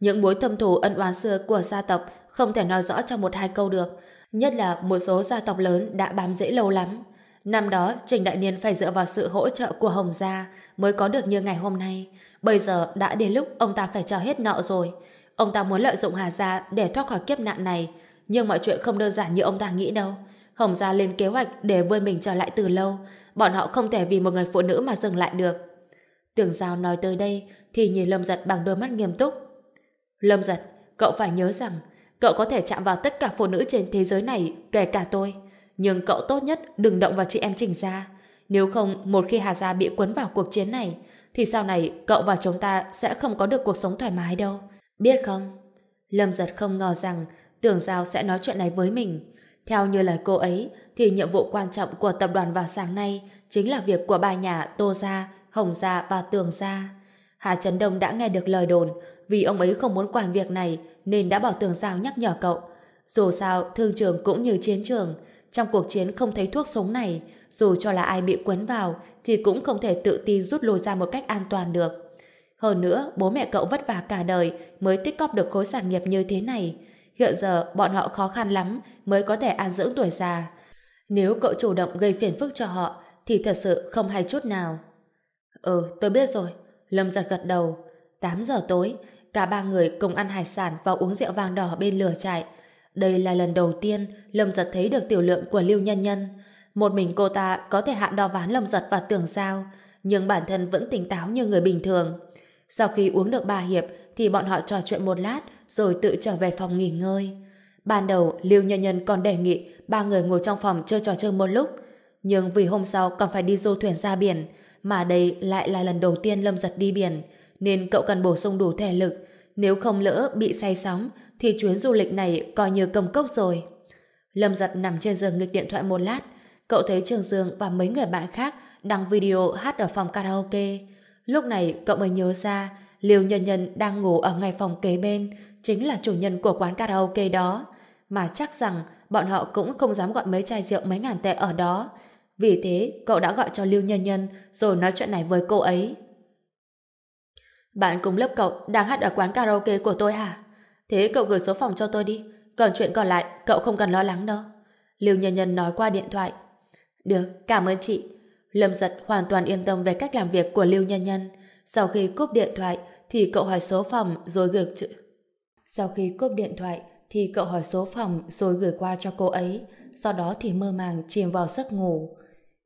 Những mối thâm thù ân oán xưa của gia tộc không thể nói rõ trong một hai câu được. Nhất là một số gia tộc lớn đã bám rễ lâu lắm. Năm đó, Trình Đại Niên phải dựa vào sự hỗ trợ của Hồng Gia mới có được như ngày hôm nay. Bây giờ đã đến lúc ông ta phải trả hết nợ rồi. Ông ta muốn lợi dụng Hà Gia để thoát khỏi kiếp nạn này. Nhưng mọi chuyện không đơn giản như ông ta nghĩ đâu. Hồng Gia lên kế hoạch để vươn mình trở lại từ lâu. Bọn họ không thể vì một người phụ nữ mà dừng lại được. Tưởng Giao nói tới đây thì nhìn Lâm Giật bằng đôi mắt nghiêm túc. Lâm Giật, cậu phải nhớ rằng cậu có thể chạm vào tất cả phụ nữ trên thế giới này, kể cả tôi. Nhưng cậu tốt nhất đừng động vào chị em Trình Gia. Nếu không, một khi Hà Gia bị cuốn vào cuộc chiến này, thì sau này cậu và chúng ta sẽ không có được cuộc sống thoải mái đâu. Biết không? Lâm Giật không ngờ rằng Tưởng Giao sẽ nói chuyện này với mình. Theo như lời cô ấy, thì nhiệm vụ quan trọng của tập đoàn vào sáng nay chính là việc của ba nhà Tô Gia, Hồng Gia và Tường Gia. Hà Trấn Đông đã nghe được lời đồn, vì ông ấy không muốn quản việc này nên đã bảo Tường Giao nhắc nhở cậu. Dù sao, thương trường cũng như chiến trường, trong cuộc chiến không thấy thuốc sống này, dù cho là ai bị quấn vào thì cũng không thể tự tin rút lui ra một cách an toàn được. Hơn nữa, bố mẹ cậu vất vả cả đời mới tích cóp được khối sản nghiệp như thế này. Hiện giờ bọn họ khó khăn lắm mới có thể an dưỡng tuổi già. Nếu cậu chủ động gây phiền phức cho họ thì thật sự không hay chút nào. Ừ, tôi biết rồi. Lâm giật gật đầu. 8 giờ tối, cả ba người cùng ăn hải sản và uống rượu vang đỏ bên lửa trại. Đây là lần đầu tiên Lâm giật thấy được tiểu lượng của Lưu Nhân Nhân. Một mình cô ta có thể hạ đo ván Lâm giật và tưởng sao, nhưng bản thân vẫn tỉnh táo như người bình thường. Sau khi uống được ba hiệp thì bọn họ trò chuyện một lát rồi tự trở về phòng nghỉ ngơi. Ban đầu, Lưu Nhân Nhân còn đề nghị ba người ngồi trong phòng chơi trò chơi một lúc. Nhưng vì hôm sau còn phải đi du thuyền ra biển, mà đây lại là lần đầu tiên Lâm Giật đi biển, nên cậu cần bổ sung đủ thể lực. Nếu không lỡ bị say sóng, thì chuyến du lịch này coi như công cốc rồi. Lâm Giật nằm trên giường nghịch điện thoại một lát, cậu thấy Trường Dương và mấy người bạn khác đăng video hát ở phòng karaoke. Lúc này cậu mới nhớ ra Liêu Nhân Nhân đang ngủ ở ngay phòng kế bên, chính là chủ nhân của quán karaoke đó, mà chắc rằng bọn họ cũng không dám gọi mấy chai rượu mấy ngàn tệ ở đó. Vì thế, cậu đã gọi cho Lưu Nhân Nhân rồi nói chuyện này với cô ấy. Bạn cùng lớp cậu đang hát ở quán karaoke của tôi hả? Thế cậu gửi số phòng cho tôi đi, còn chuyện còn lại cậu không cần lo lắng đâu. Lưu Nhân Nhân nói qua điện thoại. Được, cảm ơn chị. Lâm giật hoàn toàn yên tâm về cách làm việc của Lưu Nhân Nhân. Sau khi cúp điện thoại thì cậu hỏi số phòng rồi gửi sau khi cúp điện thoại thì cậu hỏi số phòng rồi gửi qua cho cô ấy, sau đó thì mơ màng chìm vào giấc ngủ.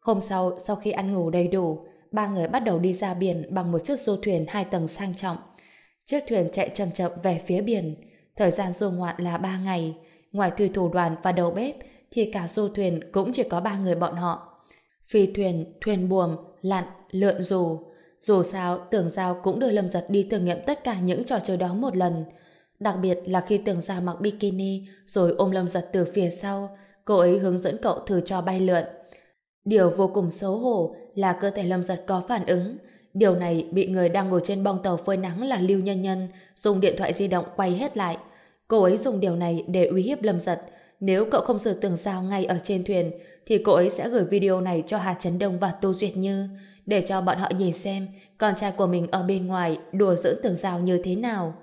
Hôm sau, sau khi ăn ngủ đầy đủ, ba người bắt đầu đi ra biển bằng một chiếc du thuyền hai tầng sang trọng. Chiếc thuyền chạy chậm chậm về phía biển. Thời gian du ngoạn là ba ngày. Ngoài thủy thủ đoàn và đầu bếp, thì cả du thuyền cũng chỉ có ba người bọn họ. Phi thuyền, thuyền buồm lặn, lượn dù. Dù sao, tưởng giao cũng đưa Lâm Giật đi thử nghiệm tất cả những trò chơi đó một lần. Đặc biệt là khi tưởng giao mặc bikini rồi ôm Lâm Giật từ phía sau, cô ấy hướng dẫn cậu thử cho bay lượn. Điều vô cùng xấu hổ là cơ thể Lâm Giật có phản ứng. Điều này bị người đang ngồi trên bong tàu phơi nắng là Lưu Nhân Nhân dùng điện thoại di động quay hết lại. Cô ấy dùng điều này để uy hiếp Lâm Giật. Nếu cậu không xử tưởng giao ngay ở trên thuyền thì cô ấy sẽ gửi video này cho Hà Trấn Đông và Tô Duyệt Như để cho bọn họ nhìn xem con trai của mình ở bên ngoài đùa giỡn tường giao như thế nào.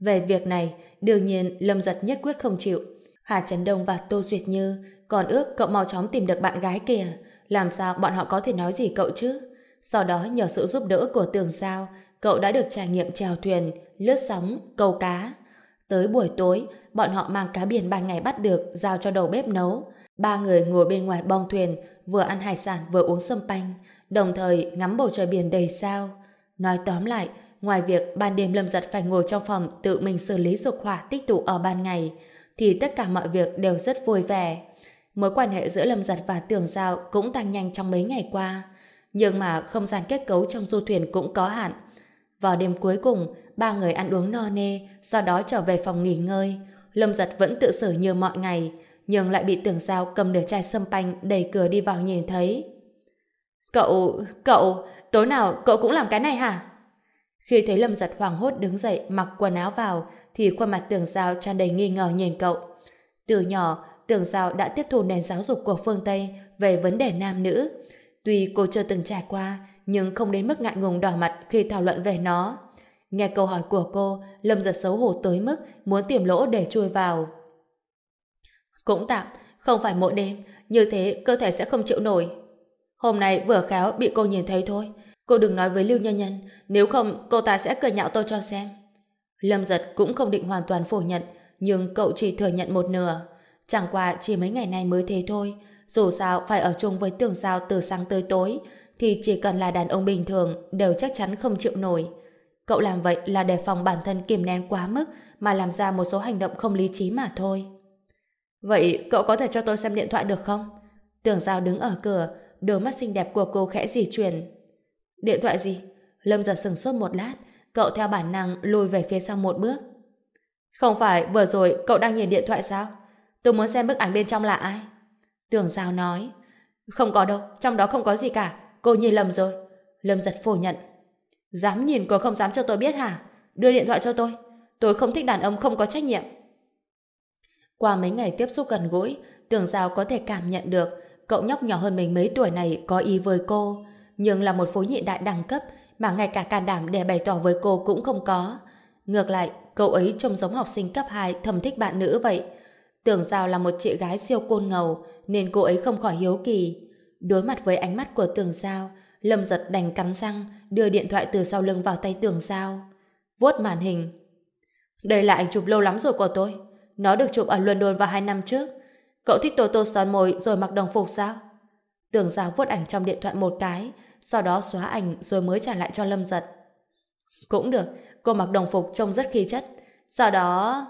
Về việc này, đương nhiên Lâm Giật nhất quyết không chịu. Hà Trấn Đông và Tô Duyệt Như còn ước cậu mau chóng tìm được bạn gái kìa. Làm sao bọn họ có thể nói gì cậu chứ? Sau đó nhờ sự giúp đỡ của tường sao, cậu đã được trải nghiệm chèo thuyền, lướt sóng, câu cá. Tới buổi tối, bọn họ mang cá biển ban ngày bắt được giao cho đầu bếp nấu. Ba người ngồi bên ngoài bong thuyền, vừa ăn hải sản vừa uống sâm panh, đồng thời ngắm bầu trời biển đầy sao. Nói tóm lại, ngoài việc ban đêm Lâm Giật phải ngồi trong phòng tự mình xử lý dục hỏa tích tụ ở ban ngày, thì tất cả mọi việc đều rất vui vẻ. Mối quan hệ giữa Lâm Giật và Tường Giao cũng tăng nhanh trong mấy ngày qua. Nhưng mà không gian kết cấu trong du thuyền cũng có hạn. Vào đêm cuối cùng, ba người ăn uống no nê, sau đó trở về phòng nghỉ ngơi. Lâm Giật vẫn tự xử như mọi ngày, nhưng lại bị Tường Giao cầm nửa chai sâm panh đẩy cửa đi vào nhìn thấy. Cậu, cậu, tối nào cậu cũng làm cái này hả? Khi thấy Lâm Giật hoảng hốt đứng dậy mặc quần áo vào, thì khuôn mặt Tường Giao tràn đầy nghi ngờ nhìn cậu. Từ nhỏ, Tường Giao đã tiếp thu nền giáo dục của phương Tây về vấn đề nam nữ. Tuy cô chưa từng trải qua, nhưng không đến mức ngại ngùng đỏ mặt khi thảo luận về nó. Nghe câu hỏi của cô, Lâm giật xấu hổ tới mức muốn tìm lỗ để chui vào. Cũng tạm, không phải mỗi đêm, như thế cơ thể sẽ không chịu nổi. Hôm nay vừa khéo bị cô nhìn thấy thôi. Cô đừng nói với Lưu Nhân Nhân, nếu không cô ta sẽ cười nhạo tôi cho xem. Lâm giật cũng không định hoàn toàn phủ nhận, nhưng cậu chỉ thừa nhận một nửa. Chẳng qua chỉ mấy ngày nay mới thế thôi. Dù sao phải ở chung với tường sao từ sáng tới tối, thì chỉ cần là đàn ông bình thường đều chắc chắn không chịu nổi. Cậu làm vậy là để phòng bản thân kiềm nén quá mức mà làm ra một số hành động không lý trí mà thôi. Vậy cậu có thể cho tôi xem điện thoại được không? Tưởng Giao đứng ở cửa, đôi mắt xinh đẹp của cô khẽ di chuyển. Điện thoại gì? Lâm giật sừng sốt một lát, cậu theo bản năng lùi về phía sau một bước. Không phải vừa rồi cậu đang nhìn điện thoại sao? Tôi muốn xem bức ảnh bên trong là ai? Tưởng Giao nói. Không có đâu, trong đó không có gì cả. Cô nhìn lầm rồi. Lâm giật phủ nhận. Dám nhìn cô không dám cho tôi biết hả? Đưa điện thoại cho tôi. Tôi không thích đàn ông không có trách nhiệm. Qua mấy ngày tiếp xúc gần gũi, tưởng Giao có thể cảm nhận được cậu nhóc nhỏ hơn mình mấy tuổi này có ý với cô, nhưng là một phối nhị đại đẳng cấp mà ngay cả can đảm để bày tỏ với cô cũng không có. Ngược lại, cậu ấy trông giống học sinh cấp 2 thầm thích bạn nữ vậy. Tưởng Giao là một chị gái siêu côn ngầu, nên cô ấy không khỏi hiếu kỳ. Đối mặt với ánh mắt của tưởng Giao, Lâm giật đành cắn răng, đưa điện thoại từ sau lưng vào tay tưởng Giao. Vuốt màn hình. Đây là ảnh chụp lâu lắm rồi của tôi. Nó được chụp ở London vào hai năm trước. Cậu thích tô tô son môi rồi mặc đồng phục sao? Tường Giao vuốt ảnh trong điện thoại một cái, sau đó xóa ảnh rồi mới trả lại cho Lâm giật. Cũng được, cô mặc đồng phục trông rất khí chất. Sau đó...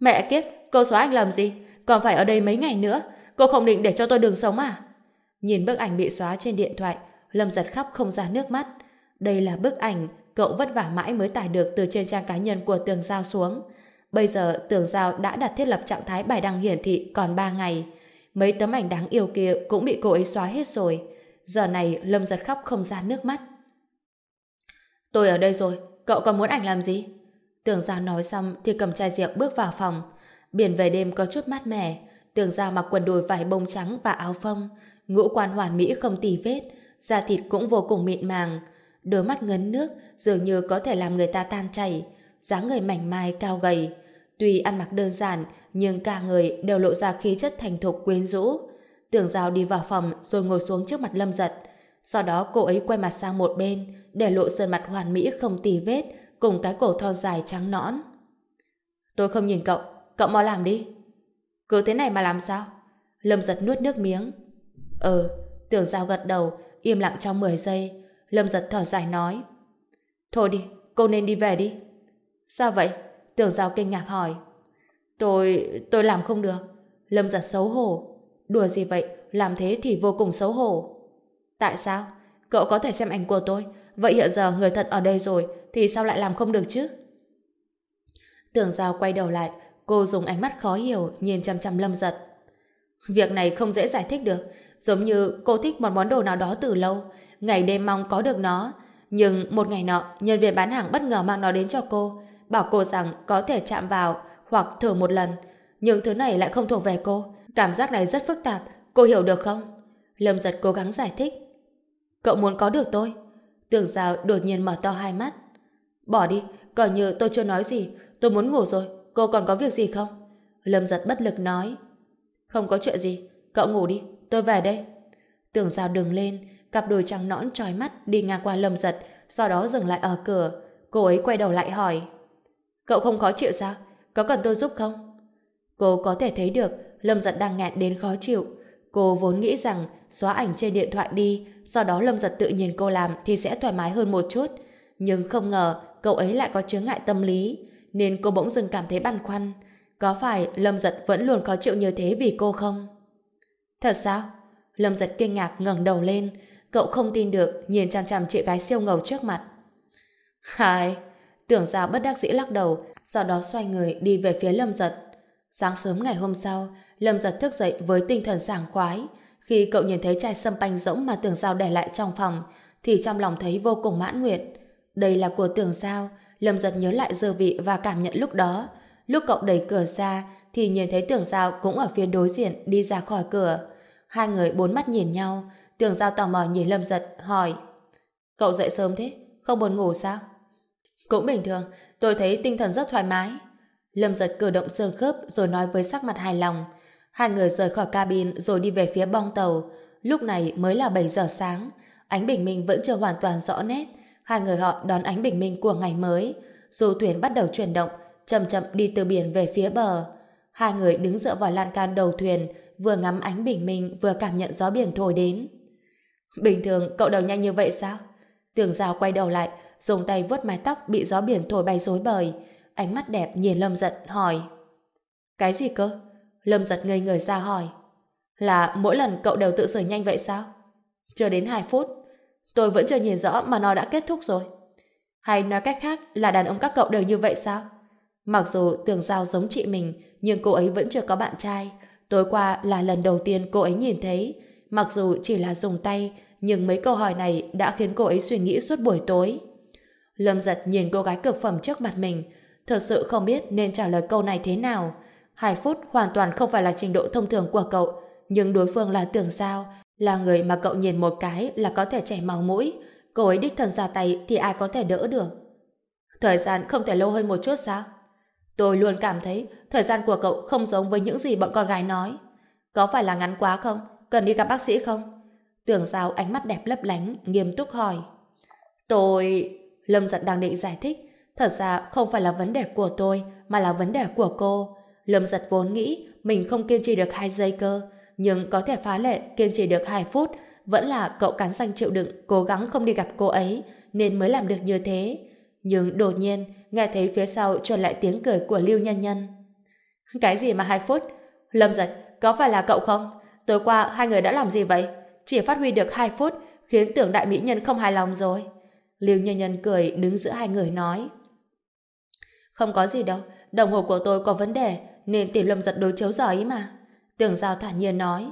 Mẹ kiếp, cô xóa ảnh làm gì? Còn phải ở đây mấy ngày nữa. Cô không định để cho tôi đường sống à? Nhìn bức ảnh bị xóa trên điện thoại, Lâm giật khóc không ra nước mắt. Đây là bức ảnh cậu vất vả mãi mới tải được từ trên trang cá nhân của Tường Giao xuống. Bây giờ Tường Giao đã đặt thiết lập trạng thái bài đăng hiển thị còn 3 ngày. Mấy tấm ảnh đáng yêu kia cũng bị cô ấy xóa hết rồi. Giờ này Lâm giật khóc không ra nước mắt. Tôi ở đây rồi, cậu còn muốn ảnh làm gì? Tường Giao nói xong thì cầm chai rượu bước vào phòng. Biển về đêm có chút mát mẻ. Tường Giao mặc quần đùi vải bông trắng và áo phông. Ngũ quan hoàn mỹ không tì vết. Da thịt cũng vô cùng mịn màng. Đôi mắt ngấn nước dường như có thể làm người ta tan chảy. dáng người mảnh mai cao gầy. Tuy ăn mặc đơn giản nhưng cả người đều lộ ra khí chất thành thục quyến rũ. tưởng Giao đi vào phòng rồi ngồi xuống trước mặt Lâm Giật. Sau đó cô ấy quay mặt sang một bên để lộ sơn mặt hoàn mỹ không tì vết cùng cái cổ thon dài trắng nõn. Tôi không nhìn cậu, cậu mau làm đi. Cứ thế này mà làm sao? Lâm giật nuốt nước miếng. Ừ, tưởng giao gật đầu, im lặng trong 10 giây. Lâm giật thở dài nói. Thôi đi, cô nên đi về đi. Sao vậy? Tưởng giao kinh ngạc hỏi. Tôi... tôi làm không được. Lâm giật xấu hổ. Đùa gì vậy? Làm thế thì vô cùng xấu hổ. Tại sao? Cậu có thể xem ảnh của tôi. Vậy hiện giờ người thật ở đây rồi, thì sao lại làm không được chứ? Tưởng Giao quay đầu lại, cô dùng ánh mắt khó hiểu nhìn chăm chăm Lâm Giật. Việc này không dễ giải thích được, giống như cô thích một món đồ nào đó từ lâu, ngày đêm mong có được nó, nhưng một ngày nọ, nhân viên bán hàng bất ngờ mang nó đến cho cô, bảo cô rằng có thể chạm vào hoặc thử một lần, nhưng thứ này lại không thuộc về cô. Cảm giác này rất phức tạp, cô hiểu được không? Lâm giật cố gắng giải thích. Cậu muốn có được tôi? Tưởng Giao đột nhiên mở to hai mắt. Bỏ đi, coi như tôi chưa nói gì, tôi muốn ngủ rồi, cô còn có việc gì không? Lâm giật bất lực nói. Không có chuyện gì, cậu ngủ đi, tôi về đây. Tưởng Giao đừng lên, cặp đôi trắng nõn trói mắt đi ngang qua Lâm giật, sau đó dừng lại ở cửa. Cô ấy quay đầu lại hỏi. Cậu không khó chịu sao? Có cần tôi giúp không? Cô có thể thấy được Lâm giật đang nghẹn đến khó chịu. Cô vốn nghĩ rằng xóa ảnh trên điện thoại đi, sau đó Lâm giật tự nhiên cô làm thì sẽ thoải mái hơn một chút. Nhưng không ngờ cậu ấy lại có chướng ngại tâm lý, nên cô bỗng dừng cảm thấy băn khoăn. Có phải Lâm giật vẫn luôn khó chịu như thế vì cô không? Thật sao? Lâm giật kinh ngạc ngẩng đầu lên, cậu không tin được nhìn chằm chằm chị gái siêu ngầu trước mặt. Hai, tưởng giao bất đắc dĩ lắc đầu, sau đó xoay người đi về phía Lâm giật. Sáng sớm ngày hôm sau, Lâm giật thức dậy với tinh thần sảng khoái. Khi cậu nhìn thấy chai sâm panh rỗng mà tưởng giao để lại trong phòng, thì trong lòng thấy vô cùng mãn nguyện. Đây là của tưởng giao, Lâm giật nhớ lại dư vị và cảm nhận lúc đó. Lúc cậu đẩy cửa ra, thì nhìn thấy tưởng giao cũng ở phía đối diện đi ra khỏi cửa. Hai người bốn mắt nhìn nhau, tưởng giao tò mò nhìn Lâm giật, hỏi Cậu dậy sớm thế, không buồn ngủ sao? Cũng bình thường, tôi thấy tinh thần rất thoải mái. Lâm giật cử động xương khớp rồi nói với sắc mặt hài lòng. Hai người rời khỏi cabin rồi đi về phía bong tàu. Lúc này mới là 7 giờ sáng. Ánh bình minh vẫn chưa hoàn toàn rõ nét. Hai người họ đón ánh bình minh của ngày mới. Dù thuyền bắt đầu chuyển động, chậm chậm đi từ biển về phía bờ. Hai người đứng dựa vào lan can đầu thuyền, vừa ngắm ánh bình minh vừa cảm nhận gió biển thổi đến. Bình thường cậu đầu nhanh như vậy sao? Tường rào quay đầu lại, dùng tay vuốt mái tóc bị gió biển thổi bay rối bời. Ánh mắt đẹp nhìn Lâm Giật hỏi. Cái gì cơ? Lâm Giật ngây người ra hỏi. Là mỗi lần cậu đều tự sửa nhanh vậy sao? Chưa đến 2 phút. Tôi vẫn chưa nhìn rõ mà nó đã kết thúc rồi. Hay nói cách khác là đàn ông các cậu đều như vậy sao? Mặc dù tường giao giống chị mình, nhưng cô ấy vẫn chưa có bạn trai. Tối qua là lần đầu tiên cô ấy nhìn thấy. Mặc dù chỉ là dùng tay, nhưng mấy câu hỏi này đã khiến cô ấy suy nghĩ suốt buổi tối. Lâm giật nhìn cô gái cực phẩm trước mặt mình, thật sự không biết nên trả lời câu này thế nào. Hai phút hoàn toàn không phải là trình độ thông thường của cậu, nhưng đối phương là tưởng sao, là người mà cậu nhìn một cái là có thể chảy máu mũi. Cô ấy đích thân ra tay thì ai có thể đỡ được. Thời gian không thể lâu hơn một chút sao? Tôi luôn cảm thấy thời gian của cậu không giống với những gì bọn con gái nói. Có phải là ngắn quá không? Cần đi gặp bác sĩ không? Tưởng sao, ánh mắt đẹp lấp lánh, nghiêm túc hỏi. Tôi... Lâm giật đang định giải thích. Thật ra không phải là vấn đề của tôi, mà là vấn đề của cô. Lâm giật vốn nghĩ mình không kiên trì được hai giây cơ, nhưng có thể phá lệ kiên trì được hai phút, vẫn là cậu cắn răng chịu đựng, cố gắng không đi gặp cô ấy, nên mới làm được như thế. Nhưng đột nhiên, nghe thấy phía sau truyền lại tiếng cười của Lưu Nhân Nhân. Cái gì mà hai phút? Lâm giật, có phải là cậu không? Tối qua hai người đã làm gì vậy? Chỉ phát huy được hai phút, khiến tưởng đại mỹ nhân không hài lòng rồi. Lưu Nhân Nhân cười đứng giữa hai người nói. Không có gì đâu, đồng hồ của tôi có vấn đề, nên tìm lâm giật đối chiếu giờ ấy mà. Tưởng Giao thản nhiên nói.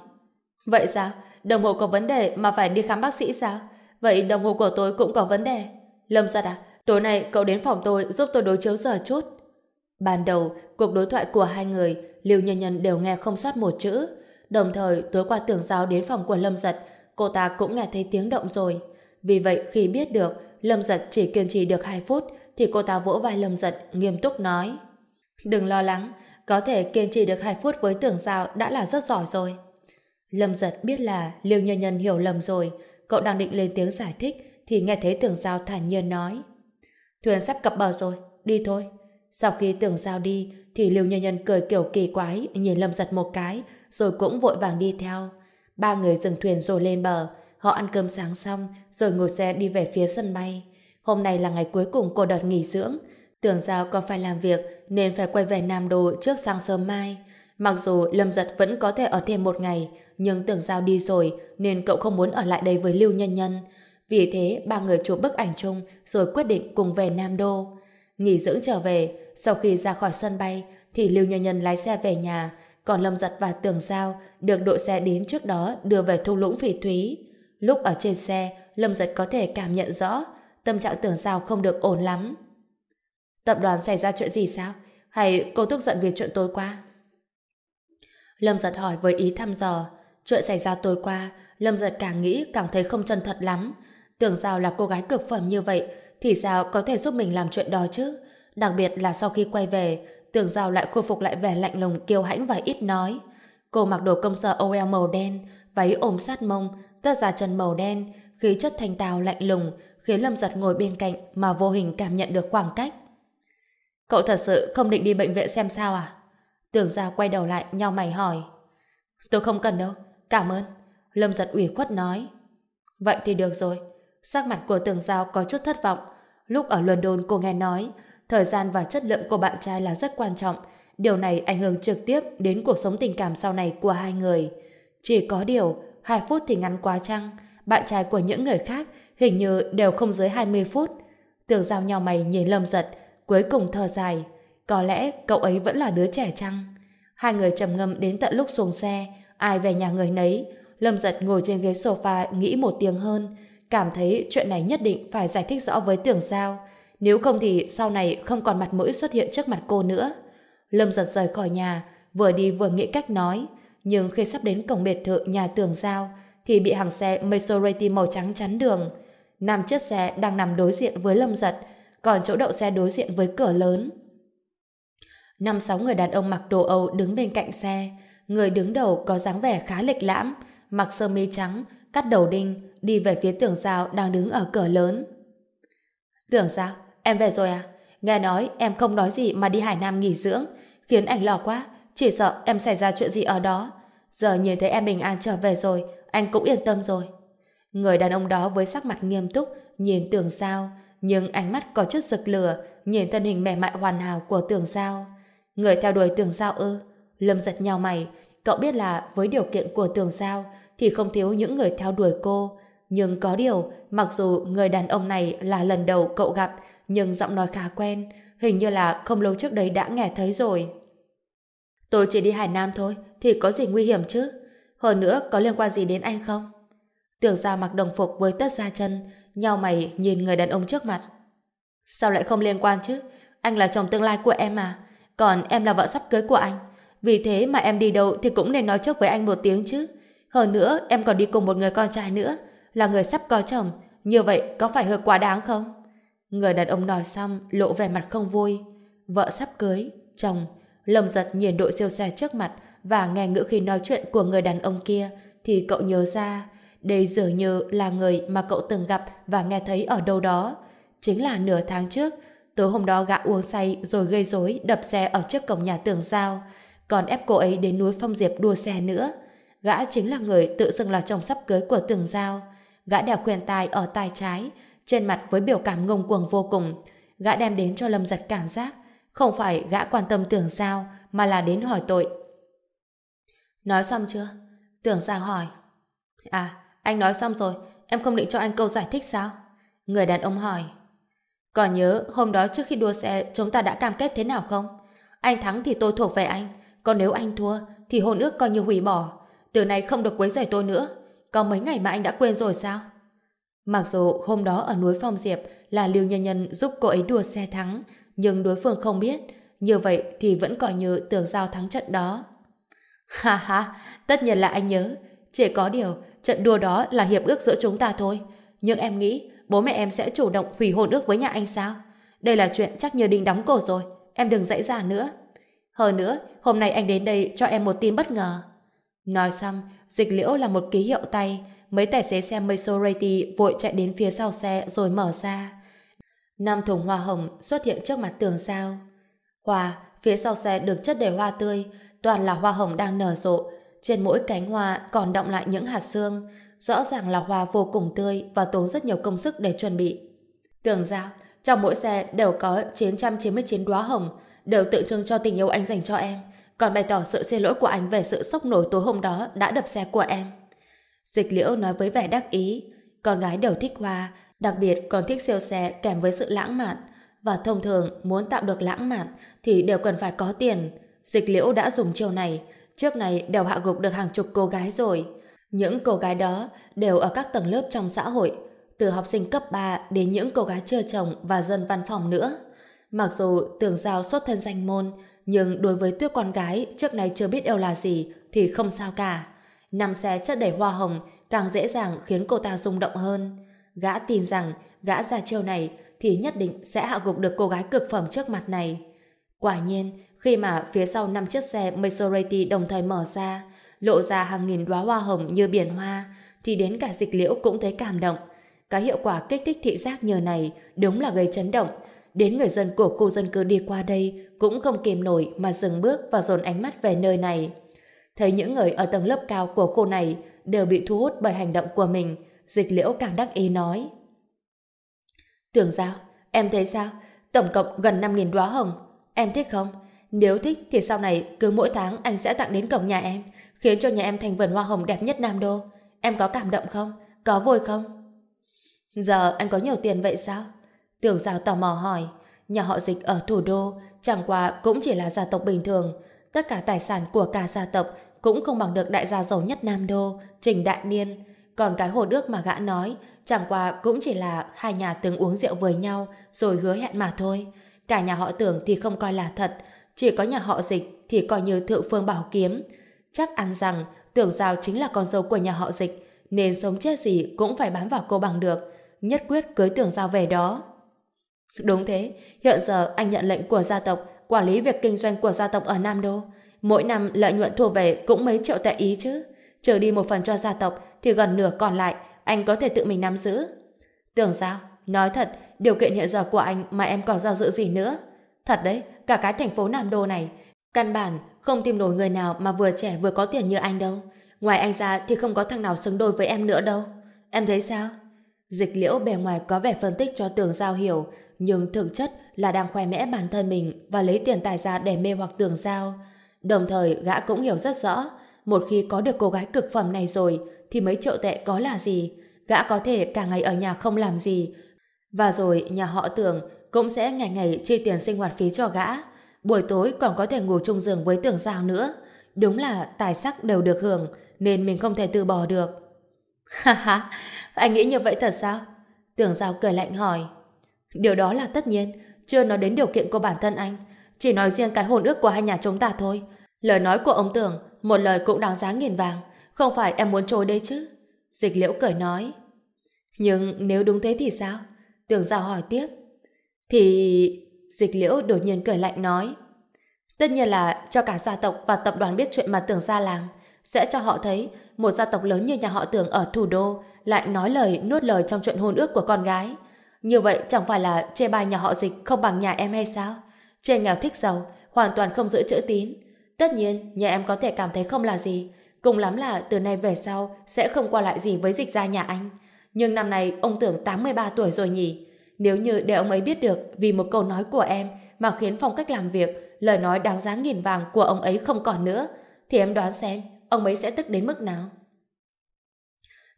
Vậy sao? Đồng hồ có vấn đề mà phải đi khám bác sĩ sao? Vậy đồng hồ của tôi cũng có vấn đề. Lâm giật à, tối nay cậu đến phòng tôi giúp tôi đối chiếu giờ chút. Ban đầu, cuộc đối thoại của hai người, Lưu Nhân Nhân đều nghe không sót một chữ. Đồng thời, tối qua tưởng Giao đến phòng của Lâm giật, cô ta cũng nghe thấy tiếng động rồi. Vì vậy, khi biết được Lâm giật chỉ kiên trì được 2 phút, thì cô ta vỗ vai Lâm giật, nghiêm túc nói. Đừng lo lắng, có thể kiên trì được 2 phút với tưởng giao đã là rất giỏi rồi. Lâm giật biết là Liêu Nhân Nhân hiểu lầm rồi, cậu đang định lên tiếng giải thích thì nghe thấy tưởng giao thản nhiên nói. Thuyền sắp cập bờ rồi, đi thôi. Sau khi tưởng giao đi thì Liêu Nhân Nhân cười kiểu kỳ quái nhìn Lâm giật một cái rồi cũng vội vàng đi theo. Ba người dừng thuyền rồi lên bờ, họ ăn cơm sáng xong rồi ngồi xe đi về phía sân bay. Hôm nay là ngày cuối cùng của đợt nghỉ dưỡng, Tưởng Giao còn phải làm việc nên phải quay về Nam Đô trước sáng sớm mai. Mặc dù Lâm Giật vẫn có thể ở thêm một ngày, nhưng Tưởng Giao đi rồi nên cậu không muốn ở lại đây với Lưu Nhân Nhân. Vì thế, ba người chụp bức ảnh chung rồi quyết định cùng về Nam Đô. Nghỉ dưỡng trở về, sau khi ra khỏi sân bay, thì Lưu Nhân Nhân lái xe về nhà, còn Lâm Giật và Tường Giao được đội xe đến trước đó đưa về thung lũng phỉ thúy. Lúc ở trên xe, Lâm Giật có thể cảm nhận rõ tâm trạng tưởng Giao không được ổn lắm. Tập đoàn xảy ra chuyện gì sao? Hay cô tức giận vì chuyện tối qua? Lâm Giật hỏi với ý thăm dò. Chuyện xảy ra tối qua, Lâm Giật càng nghĩ càng thấy không chân thật lắm. Tưởng Giao là cô gái cực phẩm như vậy, thì sao có thể giúp mình làm chuyện đó chứ? Đặc biệt là sau khi quay về, Tưởng Giao lại khôi phục lại vẻ lạnh lùng kiêu hãnh và ít nói. Cô mặc đồ công sở OL màu đen, váy ôm sát mông, tất ra chân màu đen, khí chất thanh tào lạnh lùng, khiến Lâm Giật ngồi bên cạnh mà vô hình cảm nhận được khoảng cách. Cậu thật sự không định đi bệnh viện xem sao à? Tưởng Giao quay đầu lại nhau mày hỏi. Tôi không cần đâu, cảm ơn. Lâm Giật ủy khuất nói. Vậy thì được rồi. Sắc mặt của Tưởng Giao có chút thất vọng. Lúc ở London cô nghe nói thời gian và chất lượng của bạn trai là rất quan trọng. Điều này ảnh hưởng trực tiếp đến cuộc sống tình cảm sau này của hai người. Chỉ có điều, 2 phút thì ngắn quá chăng? Bạn trai của những người khác hình như đều không dưới 20 phút. Tường giao nhau mày nhìn lâm giật, cuối cùng thở dài. Có lẽ cậu ấy vẫn là đứa trẻ chăng? Hai người trầm ngâm đến tận lúc xuống xe, ai về nhà người nấy. Lâm giật ngồi trên ghế sofa nghĩ một tiếng hơn, cảm thấy chuyện này nhất định phải giải thích rõ với tưởng giao. Nếu không thì sau này không còn mặt mũi xuất hiện trước mặt cô nữa. Lâm giật rời khỏi nhà, vừa đi vừa nghĩ cách nói. Nhưng khi sắp đến cổng biệt thự nhà tường giao, thì bị hàng xe Maserati màu trắng chắn đường. Năm chiếc xe đang nằm đối diện với Lâm giật, còn chỗ đậu xe đối diện với cửa lớn. Năm sáu người đàn ông mặc đồ Âu đứng bên cạnh xe. Người đứng đầu có dáng vẻ khá lịch lãm, mặc sơ mi trắng, cắt đầu đinh, đi về phía tường giao đang đứng ở cửa lớn. Tưởng sao? Em về rồi à? Nghe nói em không nói gì mà đi Hải Nam nghỉ dưỡng, khiến anh lo quá, chỉ sợ em xảy ra chuyện gì ở đó. Giờ nhìn thấy em bình an trở về rồi, anh cũng yên tâm rồi. Người đàn ông đó với sắc mặt nghiêm túc, nhìn tường sao, nhưng ánh mắt có chút rực lửa, nhìn thân hình mềm mại hoàn hảo của tường sao. Người theo đuổi tường sao ư? Lâm giật nhau mày, cậu biết là với điều kiện của tường sao thì không thiếu những người theo đuổi cô. Nhưng có điều, mặc dù người đàn ông này là lần đầu cậu gặp, nhưng giọng nói khá quen, hình như là không lâu trước đấy đã nghe thấy rồi. Tôi chỉ đi Hải Nam thôi, thì có gì nguy hiểm chứ? Hơn nữa, có liên quan gì đến anh không? Tưởng ra mặc đồng phục với tất ra chân, nhau mày nhìn người đàn ông trước mặt. Sao lại không liên quan chứ? Anh là chồng tương lai của em mà, còn em là vợ sắp cưới của anh. Vì thế mà em đi đâu thì cũng nên nói trước với anh một tiếng chứ. Hơn nữa, em còn đi cùng một người con trai nữa, là người sắp có chồng. Như vậy có phải hơi quá đáng không? Người đàn ông nói xong, lộ vẻ mặt không vui. Vợ sắp cưới, chồng. Lâm giật nhìn đội siêu xe trước mặt và nghe ngữ khi nói chuyện của người đàn ông kia thì cậu nhớ ra đây dường như là người mà cậu từng gặp và nghe thấy ở đâu đó. Chính là nửa tháng trước, tối hôm đó gã uống say rồi gây rối đập xe ở trước cổng nhà tường giao, còn ép cô ấy đến núi Phong Diệp đua xe nữa. Gã chính là người tự xưng là chồng sắp cưới của tường giao. Gã đeo khuyên tai ở tai trái, trên mặt với biểu cảm ngông cuồng vô cùng. Gã đem đến cho Lâm giật cảm giác, không phải gã quan tâm tưởng giao, mà là đến hỏi tội. Nói xong chưa? Tưởng giao hỏi. À, anh nói xong rồi, em không định cho anh câu giải thích sao? Người đàn ông hỏi. Còn nhớ hôm đó trước khi đua xe chúng ta đã cam kết thế nào không? Anh thắng thì tôi thuộc về anh, còn nếu anh thua thì hôn ước coi như hủy bỏ. Từ này không được quấy rầy tôi nữa. Có mấy ngày mà anh đã quên rồi sao? Mặc dù hôm đó ở núi Phong Diệp là Lưu Nhân Nhân giúp cô ấy đua xe thắng, nhưng đối phương không biết. Như vậy thì vẫn coi như tưởng giao thắng trận đó. Ha ha, tất nhiên là anh nhớ. Chỉ có điều, trận đua đó là hiệp ước giữa chúng ta thôi. Nhưng em nghĩ bố mẹ em sẽ chủ động hủy hôn ước với nhà anh sao? Đây là chuyện chắc như đinh đóng cổ rồi. Em đừng dãy ra nữa. Hơn nữa, hôm nay anh đến đây cho em một tin bất ngờ. Nói xong, dịch liễu là một ký hiệu tay. Mấy tài xế xe Maserati vội chạy đến phía sau xe rồi mở ra. Năm thùng hoa hồng xuất hiện trước mặt tường sao. Hoa, phía sau xe được chất đầy hoa tươi, toàn là hoa hồng đang nở rộ, trên mỗi cánh hoa còn động lại những hạt xương, rõ ràng là hoa vô cùng tươi và tốn rất nhiều công sức để chuẩn bị. Tường giao, trong mỗi xe đều có 999 đóa hồng, đều tượng trưng cho tình yêu anh dành cho em, còn bày tỏ sự xin lỗi của anh về sự sốc nổi tối hôm đó đã đập xe của em. Dịch liễu nói với vẻ đắc ý, con gái đều thích hoa, đặc biệt còn thích siêu xe kèm với sự lãng mạn. Và thông thường muốn tạo được lãng mạn thì đều cần phải có tiền. Dịch liễu đã dùng chiều này, trước này đều hạ gục được hàng chục cô gái rồi. Những cô gái đó đều ở các tầng lớp trong xã hội, từ học sinh cấp 3 đến những cô gái chưa chồng và dân văn phòng nữa. Mặc dù tưởng giao xuất thân danh môn, nhưng đối với tuyết con gái trước này chưa biết yêu là gì thì không sao cả. Năm xe chất đầy hoa hồng càng dễ dàng khiến cô ta rung động hơn. Gã tin rằng gã ra chiêu này thì nhất định sẽ hạ gục được cô gái cực phẩm trước mặt này. Quả nhiên, khi mà phía sau năm chiếc xe Maserati đồng thời mở ra, lộ ra hàng nghìn đóa hoa hồng như biển hoa, thì đến cả dịch liễu cũng thấy cảm động. Cái hiệu quả kích thích thị giác nhờ này đúng là gây chấn động. Đến người dân của khu dân cư đi qua đây cũng không kìm nổi mà dừng bước và dồn ánh mắt về nơi này. Thấy những người ở tầng lớp cao của khu này đều bị thu hút bởi hành động của mình, dịch liễu càng đắc ý nói. Tưởng giao, em thấy sao? Tổng cộng gần 5.000 đóa hồng. Em thích không? Nếu thích thì sau này cứ mỗi tháng anh sẽ tặng đến cổng nhà em, khiến cho nhà em thành vườn hoa hồng đẹp nhất Nam Đô. Em có cảm động không? Có vui không? Giờ anh có nhiều tiền vậy sao? Tưởng Giao tò mò hỏi. Nhà họ dịch ở thủ đô chẳng qua cũng chỉ là gia tộc bình thường. Tất cả tài sản của cả gia tộc cũng không bằng được đại gia giàu nhất Nam Đô, Trình Đại Niên. Còn cái hồ nước mà gã nói chẳng qua cũng chỉ là hai nhà từng uống rượu với nhau rồi hứa hẹn mà thôi. Cả nhà họ tưởng thì không coi là thật, chỉ có nhà họ dịch thì coi như thượng phương bảo kiếm. Chắc ăn rằng tưởng giao chính là con dâu của nhà họ dịch, nên sống chết gì cũng phải bám vào cô bằng được. Nhất quyết cưới tưởng giao về đó. Đúng thế, hiện giờ anh nhận lệnh của gia tộc, quản lý việc kinh doanh của gia tộc ở Nam Đô. Mỗi năm lợi nhuận thu về cũng mấy triệu tệ ý chứ. Trừ đi một phần cho gia tộc thì gần nửa còn lại anh có thể tự mình nắm giữ. Tưởng sao? Nói thật, điều kiện hiện giờ của anh mà em còn do dự gì nữa. Thật đấy, cả cái thành phố Nam Đô này, căn bản không tìm nổi người nào mà vừa trẻ vừa có tiền như anh đâu. Ngoài anh ra thì không có thằng nào xứng đôi với em nữa đâu. Em thấy sao? Dịch liễu bề ngoài có vẻ phân tích cho tường giao hiểu, nhưng thực chất là đang khoe mẽ bản thân mình và lấy tiền tài ra để mê hoặc tường giao. Đồng thời gã cũng hiểu rất rõ, một khi có được cô gái cực phẩm này rồi, thì mấy triệu tệ có là gì? Gã có thể cả ngày ở nhà không làm gì. Và rồi nhà họ tưởng cũng sẽ ngày ngày chi tiền sinh hoạt phí cho gã. Buổi tối còn có thể ngủ chung giường với tưởng giao nữa. Đúng là tài sắc đều được hưởng, nên mình không thể từ bỏ được. Ha ha, anh nghĩ như vậy thật sao? Tưởng giao cười lạnh hỏi. Điều đó là tất nhiên, chưa nói đến điều kiện của bản thân anh. Chỉ nói riêng cái hồn ước của hai nhà chúng ta thôi. Lời nói của ông Tưởng, một lời cũng đáng giá nghìn vàng. Không phải em muốn trôi đây chứ? Dịch liễu cười nói. Nhưng nếu đúng thế thì sao? Tưởng giao hỏi tiếp. Thì... Dịch liễu đột nhiên cười lạnh nói. Tất nhiên là cho cả gia tộc và tập đoàn biết chuyện mà tưởng ra làm. Sẽ cho họ thấy một gia tộc lớn như nhà họ tưởng ở thủ đô lại nói lời nuốt lời trong chuyện hôn ước của con gái. Như vậy chẳng phải là chê bai nhà họ dịch không bằng nhà em hay sao? Chê nghèo thích giàu, hoàn toàn không giữ chữ tín. Tất nhiên, nhà em có thể cảm thấy không là gì. Cùng lắm là từ nay về sau sẽ không qua lại gì với dịch gia nhà anh. Nhưng năm nay ông tưởng 83 tuổi rồi nhỉ? Nếu như để ông ấy biết được vì một câu nói của em mà khiến phong cách làm việc, lời nói đáng giá nghìn vàng của ông ấy không còn nữa, thì em đoán xem ông ấy sẽ tức đến mức nào?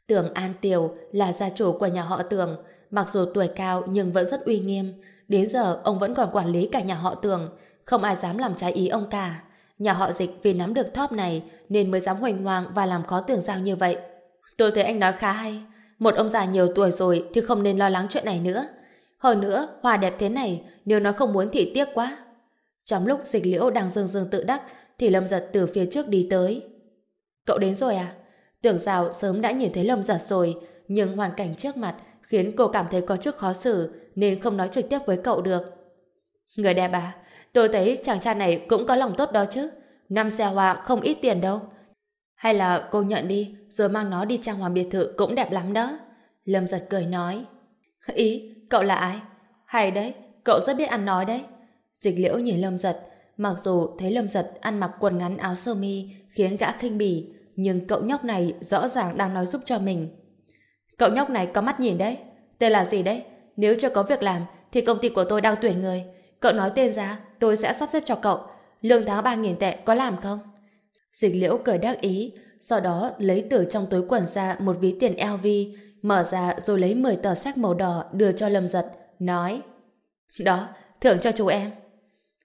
Tưởng An Tiều là gia chủ của nhà họ Tưởng, mặc dù tuổi cao nhưng vẫn rất uy nghiêm. Đến giờ ông vẫn còn quản lý cả nhà họ Tưởng, không ai dám làm trái ý ông cả. Nhà họ dịch vì nắm được thóp này nên mới dám hoành hoàng và làm khó tưởng giao như vậy. Tôi thấy anh nói khá hay. Một ông già nhiều tuổi rồi thì không nên lo lắng chuyện này nữa. Hơn nữa, hòa đẹp thế này, nếu nó không muốn thì tiếc quá. Trong lúc dịch liễu đang dương dương tự đắc, thì Lâm Giật từ phía trước đi tới. Cậu đến rồi à? Tưởng rào sớm đã nhìn thấy Lâm Giật rồi, nhưng hoàn cảnh trước mặt khiến cô cảm thấy có chút khó xử, nên không nói trực tiếp với cậu được. Người đẹp à? Tôi thấy chàng trai này cũng có lòng tốt đó chứ. Năm xe hoa không ít tiền đâu. Hay là cô nhận đi, rồi mang nó đi trang hoàng biệt thự cũng đẹp lắm đó. Lâm giật cười nói. Ý, cậu là ai? Hay đấy, cậu rất biết ăn nói đấy. Dịch liễu nhìn Lâm giật, mặc dù thấy Lâm giật ăn mặc quần ngắn áo sơ mi khiến gã khinh bỉ, nhưng cậu nhóc này rõ ràng đang nói giúp cho mình. Cậu nhóc này có mắt nhìn đấy. Tên là gì đấy? Nếu chưa có việc làm, thì công ty của tôi đang tuyển người. Cậu nói tên ra, tôi sẽ sắp xếp cho cậu. Lương tháng 3.000 tệ có làm không? Dịch liễu cười đắc ý, sau đó lấy từ trong túi quần ra một ví tiền LV, mở ra rồi lấy 10 tờ sách màu đỏ đưa cho Lâm Giật, nói Đó, thưởng cho chú em.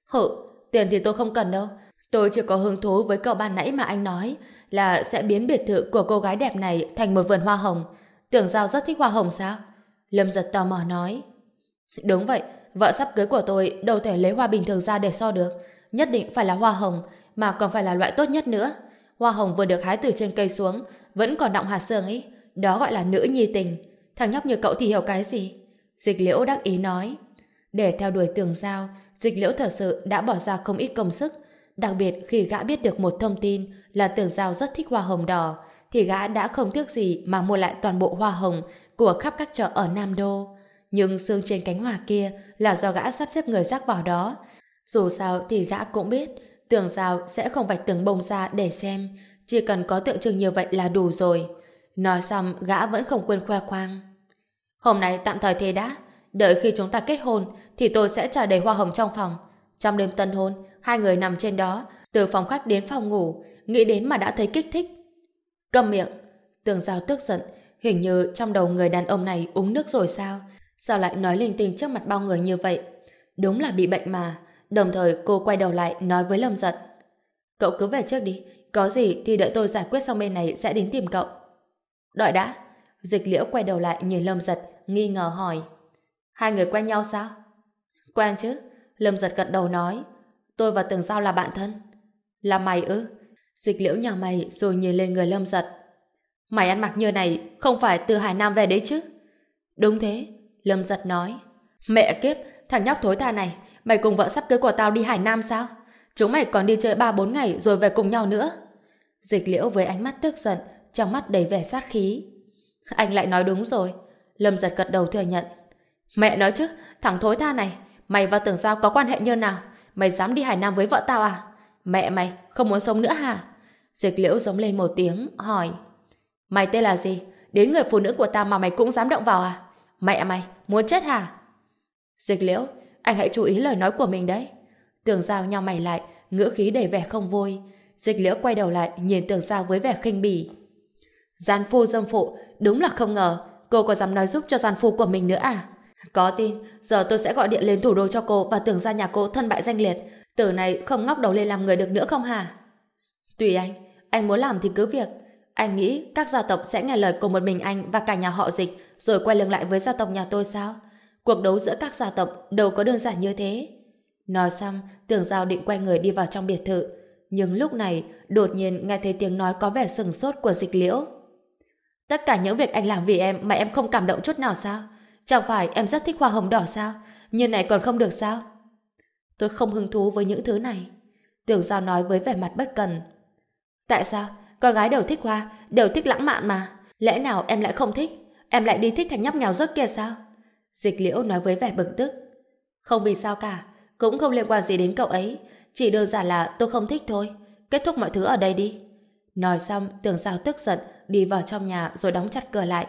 Hự, tiền thì tôi không cần đâu. Tôi chỉ có hứng thú với cậu ban nãy mà anh nói là sẽ biến biệt thự của cô gái đẹp này thành một vườn hoa hồng. Tưởng Giao rất thích hoa hồng sao? Lâm giật tò mò nói. Đúng vậy, vợ sắp cưới của tôi đâu thể lấy hoa bình thường ra để so được. Nhất định phải là hoa hồng, mà còn phải là loại tốt nhất nữa. Hoa hồng vừa được hái từ trên cây xuống, vẫn còn đọng hạt sương ấy. Đó gọi là nữ nhi tình. Thằng nhóc như cậu thì hiểu cái gì? Dịch liễu đắc ý nói. Để theo đuổi tường giao, dịch liễu thật sự đã bỏ ra không ít công sức. Đặc biệt khi gã biết được một thông tin là tường giao rất thích hoa hồng đỏ, thì gã đã không tiếc gì mà mua lại toàn bộ hoa hồng của khắp các chợ ở Nam Đô. Nhưng xương trên cánh hoa kia là do gã sắp xếp người rác vào đó. Dù sao thì gã cũng biết tường rào sẽ không vạch tường bông ra để xem. Chỉ cần có tượng trưng như vậy là đủ rồi. Nói xong gã vẫn không quên khoe khoang. Hôm nay tạm thời thế đã. Đợi khi chúng ta kết hôn thì tôi sẽ trả đầy hoa hồng trong phòng. Trong đêm tân hôn, hai người nằm trên đó, từ phòng khách đến phòng ngủ, nghĩ đến mà đã thấy kích thích. Cầm miệng. Tường Giao tức giận, hình như trong đầu người đàn ông này uống nước rồi sao? Sao lại nói linh tinh trước mặt bao người như vậy? Đúng là bị bệnh mà. Đồng thời cô quay đầu lại nói với Lâm Giật. Cậu cứ về trước đi, có gì thì đợi tôi giải quyết xong bên này sẽ đến tìm cậu. Đợi đã. Dịch liễu quay đầu lại nhìn Lâm Giật, nghi ngờ hỏi. Hai người quen nhau sao? Quen chứ. Lâm Giật gật đầu nói. Tôi và Tường Giao là bạn thân. Là mày ư? Dịch liễu nhỏ mày rồi nhìn lên người Lâm Giật. Mày ăn mặc như này không phải từ Hải Nam về đấy chứ? Đúng thế. Lâm Giật nói. Mẹ kiếp, thằng nhóc thối tha này, mày cùng vợ sắp cưới của tao đi Hải Nam sao? Chúng mày còn đi chơi 3-4 ngày rồi về cùng nhau nữa. Dịch liễu với ánh mắt tức giận, trong mắt đầy vẻ sát khí. Anh lại nói đúng rồi. Lâm giật gật đầu thừa nhận. Mẹ nói chứ, thằng thối tha này, mày và tưởng sao có quan hệ như nào? Mày dám đi Hải Nam với vợ tao à? Mẹ mày, không muốn sống nữa hả? Dịch liễu giống lên một tiếng, hỏi. Mày tên là gì? Đến người phụ nữ của tao mà mày cũng dám động vào à? Mẹ mày, muốn chết hả? Dịch liễu, anh hãy chú ý lời nói của mình đấy. Tường giao nhau mày lại, ngữ khí đầy vẻ không vui. Dịch liễu quay đầu lại, nhìn tường giao với vẻ khinh bỉ. Gian phu dâm phụ, đúng là không ngờ, cô có dám nói giúp cho gian phu của mình nữa à? Có tin, giờ tôi sẽ gọi điện lên thủ đô cho cô và tưởng ra nhà cô thân bại danh liệt. Từ này không ngóc đầu lên làm người được nữa không hả? Tùy anh, anh muốn làm thì cứ việc. Anh nghĩ các gia tộc sẽ nghe lời của một mình anh và cả nhà họ dịch rồi quay lưng lại với gia tộc nhà tôi sao? Cuộc đấu giữa các gia tộc đâu có đơn giản như thế. Nói xong, tưởng giao định quay người đi vào trong biệt thự. Nhưng lúc này, đột nhiên nghe thấy tiếng nói có vẻ sừng sốt của dịch liễu. Tất cả những việc anh làm vì em mà em không cảm động chút nào sao? Chẳng phải em rất thích hoa hồng đỏ sao? Như này còn không được sao? Tôi không hứng thú với những thứ này. Tưởng giao nói với vẻ mặt bất cần. Tại sao? Con gái đều thích hoa, đều thích lãng mạn mà. Lẽ nào em lại không thích? Em lại đi thích thành nhóc nghèo rớt kia sao? Dịch liễu nói với vẻ bực tức. Không vì sao cả, cũng không liên quan gì đến cậu ấy. Chỉ đơn giản là tôi không thích thôi. Kết thúc mọi thứ ở đây đi. Nói xong, tường giao tức giận, đi vào trong nhà rồi đóng chặt cửa lại.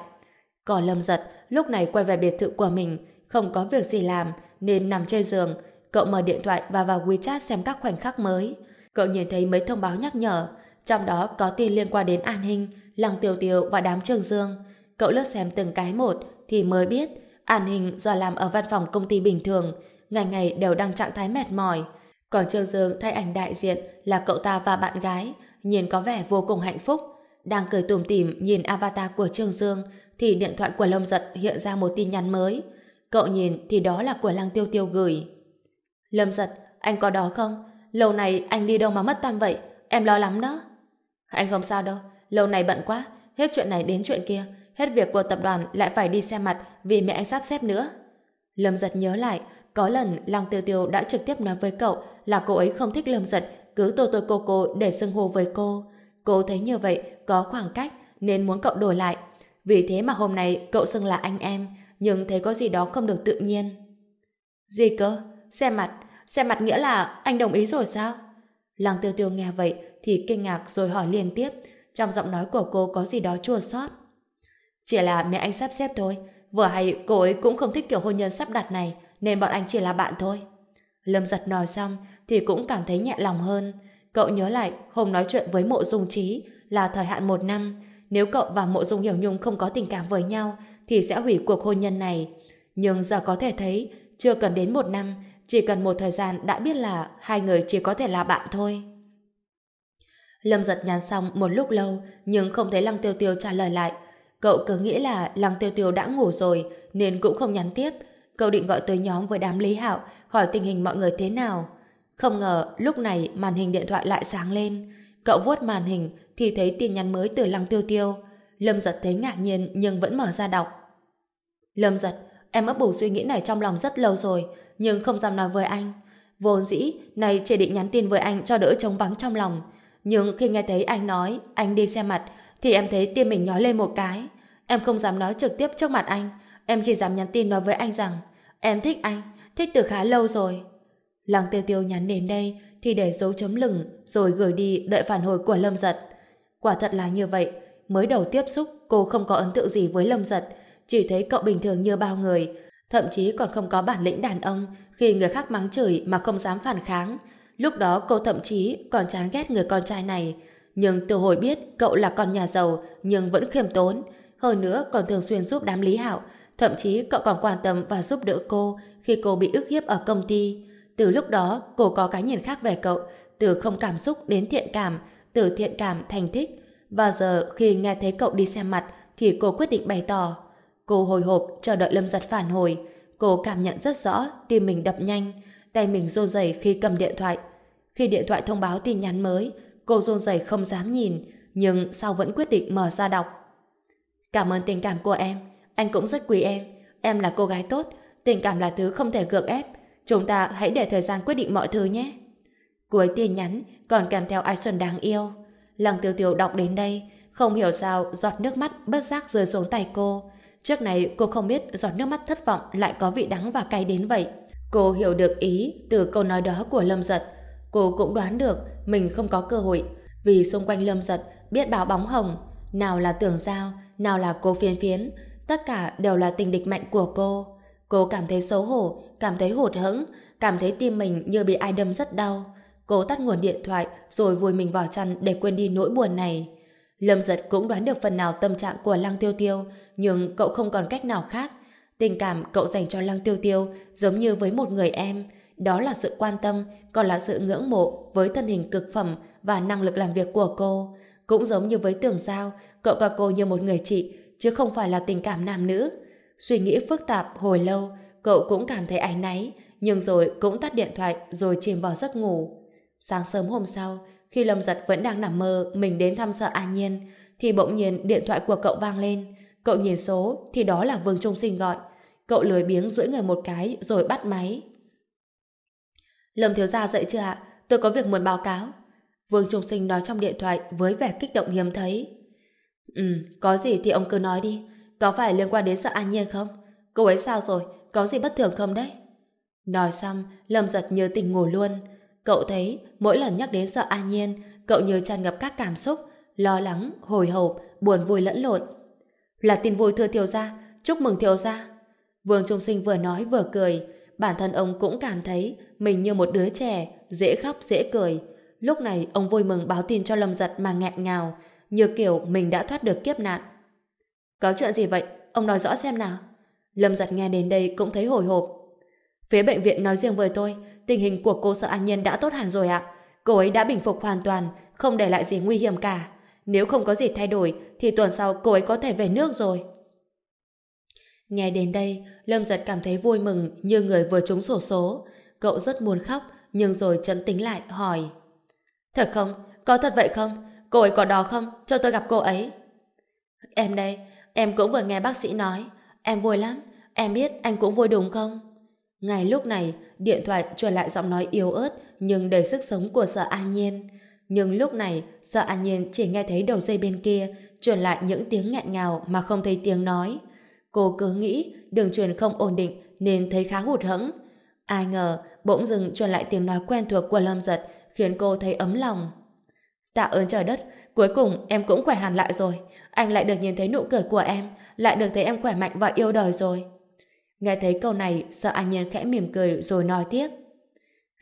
Còn lâm giật, lúc này quay về biệt thự của mình, không có việc gì làm, nên nằm trên giường. Cậu mở điện thoại và vào WeChat xem các khoảnh khắc mới. Cậu nhìn thấy mấy thông báo nhắc nhở, trong đó có tin liên quan đến An Hinh, Lăng Tiêu Tiêu và đám Trường Dương. Cậu lướt xem từng cái một thì mới biết An hình do làm ở văn phòng công ty bình thường, ngày ngày đều đang trạng thái mệt mỏi. Còn Trương Dương thay ảnh đại diện là cậu ta và bạn gái, nhìn có vẻ vô cùng hạnh phúc. Đang cười tủm tỉm nhìn avatar của Trương Dương, thì điện thoại của Lâm Giật hiện ra một tin nhắn mới. Cậu nhìn thì đó là của Lăng Tiêu Tiêu gửi. Lâm Giật, anh có đó không? Lâu này anh đi đâu mà mất tâm vậy? Em lo lắm đó. Anh không sao đâu, lâu này bận quá, hết chuyện này đến chuyện kia, hết việc của tập đoàn lại phải đi xem mặt vì mẹ anh sắp xếp nữa. Lâm Giật nhớ lại, có lần Lăng Tiêu Tiêu đã trực tiếp nói với cậu là cô ấy không thích Lâm Giật, cứ tô tôi cô cô để xưng hô với cô. Cô thấy như vậy có khoảng cách nên muốn cậu đổi lại. Vì thế mà hôm nay cậu xưng là anh em, nhưng thấy có gì đó không được tự nhiên. Gì cơ? Xem mặt? Xem mặt nghĩa là anh đồng ý rồi sao? Lăng Tiêu Tiêu nghe vậy thì kinh ngạc rồi hỏi liên tiếp. Trong giọng nói của cô có gì đó chua xót. Chỉ là mẹ anh sắp xếp thôi. Vừa hay cô ấy cũng không thích kiểu hôn nhân sắp đặt này nên bọn anh chỉ là bạn thôi. Lâm giật nói xong thì cũng cảm thấy nhẹ lòng hơn. Cậu nhớ lại hôm nói chuyện với mộ dung trí là thời hạn một năm nếu cậu và Mộ Dung Hiểu Nhung không có tình cảm với nhau thì sẽ hủy cuộc hôn nhân này. Nhưng giờ có thể thấy, chưa cần đến một năm, chỉ cần một thời gian đã biết là hai người chỉ có thể là bạn thôi. Lâm giật nhắn xong một lúc lâu, nhưng không thấy Lăng Tiêu Tiêu trả lời lại. Cậu cứ nghĩ là Lăng Tiêu Tiêu đã ngủ rồi, nên cũng không nhắn tiếp. Cậu định gọi tới nhóm với đám Lý Hạo, hỏi tình hình mọi người thế nào. Không ngờ, lúc này màn hình điện thoại lại sáng lên. Cậu vuốt màn hình, thì thấy tin nhắn mới từ Lăng Tiêu Tiêu. Lâm giật thấy ngạc nhiên, nhưng vẫn mở ra đọc. Lâm giật, em ấp ủ suy nghĩ này trong lòng rất lâu rồi, nhưng không dám nói với anh. Vốn dĩ, này chỉ định nhắn tin với anh cho đỡ trống vắng trong lòng. Nhưng khi nghe thấy anh nói anh đi xe mặt thì em thấy tim mình nhói lên một cái. Em không dám nói trực tiếp trước mặt anh. Em chỉ dám nhắn tin nói với anh rằng em thích anh, thích từ khá lâu rồi. Lăng tiêu tiêu nhắn đến đây thì để dấu chấm lửng rồi gửi đi đợi phản hồi của Lâm Giật. Quả thật là như vậy. Mới đầu tiếp xúc cô không có ấn tượng gì với Lâm Giật chỉ thấy cậu bình thường như bao người thậm chí còn không có bản lĩnh đàn ông khi người khác mắng chửi mà không dám phản kháng Lúc đó cô thậm chí còn chán ghét người con trai này. Nhưng từ hồi biết cậu là con nhà giàu nhưng vẫn khiêm tốn. Hơn nữa còn thường xuyên giúp đám Lý Hạo. Thậm chí cậu còn quan tâm và giúp đỡ cô khi cô bị ức hiếp ở công ty. Từ lúc đó cô có cái nhìn khác về cậu. Từ không cảm xúc đến thiện cảm. Từ thiện cảm thành thích. Và giờ khi nghe thấy cậu đi xem mặt thì cô quyết định bày tỏ. Cô hồi hộp chờ đợi Lâm Giật phản hồi. Cô cảm nhận rất rõ tim mình đập nhanh tay mình run rẩy khi cầm điện thoại. Khi điện thoại thông báo tin nhắn mới, cô run rẩy không dám nhìn, nhưng sau vẫn quyết định mở ra đọc. Cảm ơn tình cảm của em, anh cũng rất quý em. Em là cô gái tốt, tình cảm là thứ không thể gượng ép. Chúng ta hãy để thời gian quyết định mọi thứ nhé. Cuối tin nhắn còn kèm theo ai xuân đáng yêu. Lăng tiêu tiêu đọc đến đây, không hiểu sao giọt nước mắt bất giác rơi xuống tay cô. Trước này cô không biết giọt nước mắt thất vọng lại có vị đắng và cay đến vậy. Cô hiểu được ý từ câu nói đó của Lâm Giật. Cô cũng đoán được mình không có cơ hội vì xung quanh Lâm Giật biết báo bóng hồng nào là tưởng giao, nào là cô phiến phiến tất cả đều là tình địch mạnh của cô. Cô cảm thấy xấu hổ, cảm thấy hụt hẫng, cảm thấy tim mình như bị ai đâm rất đau. Cô tắt nguồn điện thoại rồi vùi mình vào chăn để quên đi nỗi buồn này. Lâm giật cũng đoán được phần nào tâm trạng của Lăng Tiêu Tiêu, nhưng cậu không còn cách nào khác. Tình cảm cậu dành cho Lăng Tiêu Tiêu giống như với một người em, đó là sự quan tâm, còn là sự ngưỡng mộ với thân hình cực phẩm và năng lực làm việc của cô. Cũng giống như với Tưởng Giao, cậu coi cô như một người chị, chứ không phải là tình cảm nam nữ. Suy nghĩ phức tạp hồi lâu, cậu cũng cảm thấy áy náy, nhưng rồi cũng tắt điện thoại rồi chìm vào giấc ngủ. Sáng sớm hôm sau, khi Lâm Giật vẫn đang nằm mơ mình đến thăm sợ An Nhiên, thì bỗng nhiên điện thoại của cậu vang lên. Cậu nhìn số thì đó là Vương Trung Sinh gọi. Cậu lười biếng duỗi người một cái rồi bắt máy. Lâm thiếu gia dậy chưa ạ? Tôi có việc muốn báo cáo. Vương Trung Sinh nói trong điện thoại với vẻ kích động hiếm thấy. Ừ, có gì thì ông cứ nói đi. Có phải liên quan đến sợ an nhiên không? Cô ấy sao rồi? Có gì bất thường không đấy? Nói xong, Lâm giật như tình ngủ luôn. Cậu thấy, mỗi lần nhắc đến sợ an nhiên, cậu như tràn ngập các cảm xúc, lo lắng, hồi hộp, buồn vui lẫn lộn. Là tin vui thưa thiếu gia, chúc mừng thiếu gia. Vương Trung Sinh vừa nói vừa cười, bản thân ông cũng cảm thấy mình như một đứa trẻ, dễ khóc dễ cười. Lúc này ông vui mừng báo tin cho Lâm Giật mà nghẹn ngào, như kiểu mình đã thoát được kiếp nạn. Có chuyện gì vậy? Ông nói rõ xem nào. Lâm Giật nghe đến đây cũng thấy hồi hộp. Phía bệnh viện nói riêng với tôi, tình hình của cô sợ an nhiên đã tốt hẳn rồi ạ. Cô ấy đã bình phục hoàn toàn, không để lại gì nguy hiểm cả. Nếu không có gì thay đổi, thì tuần sau cô ấy có thể về nước rồi. Nghe đến đây, Lâm Giật cảm thấy vui mừng như người vừa trúng sổ số. Cậu rất muốn khóc, nhưng rồi chấn tính lại, hỏi. Thật không? Có thật vậy không? Cô ấy có đó không? Cho tôi gặp cô ấy. Em đây, em cũng vừa nghe bác sĩ nói. Em vui lắm. Em biết anh cũng vui đúng không? Ngay lúc này, điện thoại truyền lại giọng nói yếu ớt nhưng đầy sức sống của sợ an nhiên. Nhưng lúc này, sợ an nhiên chỉ nghe thấy đầu dây bên kia truyền lại những tiếng nghẹn ngào mà không thấy tiếng nói. Cô cứ nghĩ đường truyền không ổn định nên thấy khá hụt hẫng. Ai ngờ bỗng dừng truyền lại tiếng nói quen thuộc của Lâm Giật khiến cô thấy ấm lòng. Tạ ơn trời đất, cuối cùng em cũng khỏe hẳn lại rồi. Anh lại được nhìn thấy nụ cười của em, lại được thấy em khỏe mạnh và yêu đời rồi. Nghe thấy câu này, sợ an nhiên khẽ mỉm cười rồi nói tiếp.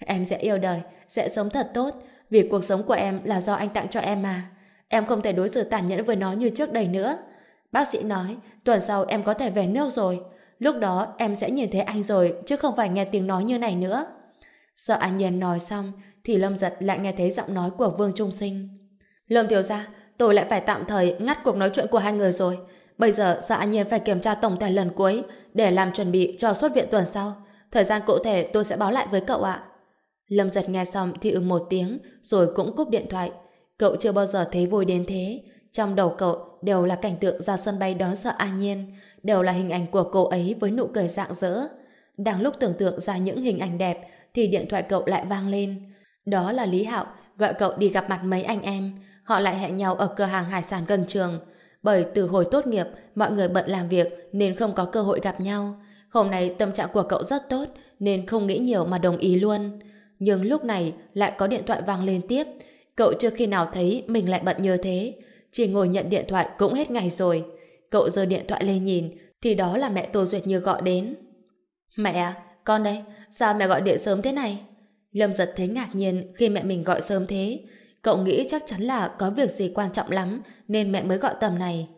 Em sẽ yêu đời, sẽ sống thật tốt, vì cuộc sống của em là do anh tặng cho em mà. Em không thể đối xử tàn nhẫn với nó như trước đây nữa. Bác sĩ nói, tuần sau em có thể về nước rồi. Lúc đó em sẽ nhìn thấy anh rồi, chứ không phải nghe tiếng nói như này nữa. Sợ An Nhiên nói xong, thì Lâm Giật lại nghe thấy giọng nói của Vương Trung Sinh. Lâm Tiểu Gia, tôi lại phải tạm thời ngắt cuộc nói chuyện của hai người rồi. Bây giờ sợ An Nhiên phải kiểm tra tổng thể lần cuối để làm chuẩn bị cho xuất viện tuần sau. Thời gian cụ thể tôi sẽ báo lại với cậu ạ. Lâm Giật nghe xong thì ưng một tiếng rồi cũng cúp điện thoại. Cậu chưa bao giờ thấy vui đến thế. Trong đầu cậu đều là cảnh tượng ra sân bay đón sợ An Nhiên, đều là hình ảnh của cô ấy với nụ cười rạng rỡ. Đang lúc tưởng tượng ra những hình ảnh đẹp thì điện thoại cậu lại vang lên. Đó là Lý Hạo gọi cậu đi gặp mặt mấy anh em. Họ lại hẹn nhau ở cửa hàng hải sản gần trường. Bởi từ hồi tốt nghiệp, mọi người bận làm việc nên không có cơ hội gặp nhau. Hôm nay tâm trạng của cậu rất tốt nên không nghĩ nhiều mà đồng ý luôn. Nhưng lúc này lại có điện thoại vang lên tiếp. Cậu chưa khi nào thấy mình lại bận như thế. Chỉ ngồi nhận điện thoại cũng hết ngày rồi. Cậu giơ điện thoại lên nhìn thì đó là mẹ Tô Duyệt Như gọi đến. Mẹ à, con đây, sao mẹ gọi điện sớm thế này? Lâm giật thấy ngạc nhiên khi mẹ mình gọi sớm thế. Cậu nghĩ chắc chắn là có việc gì quan trọng lắm nên mẹ mới gọi tầm này.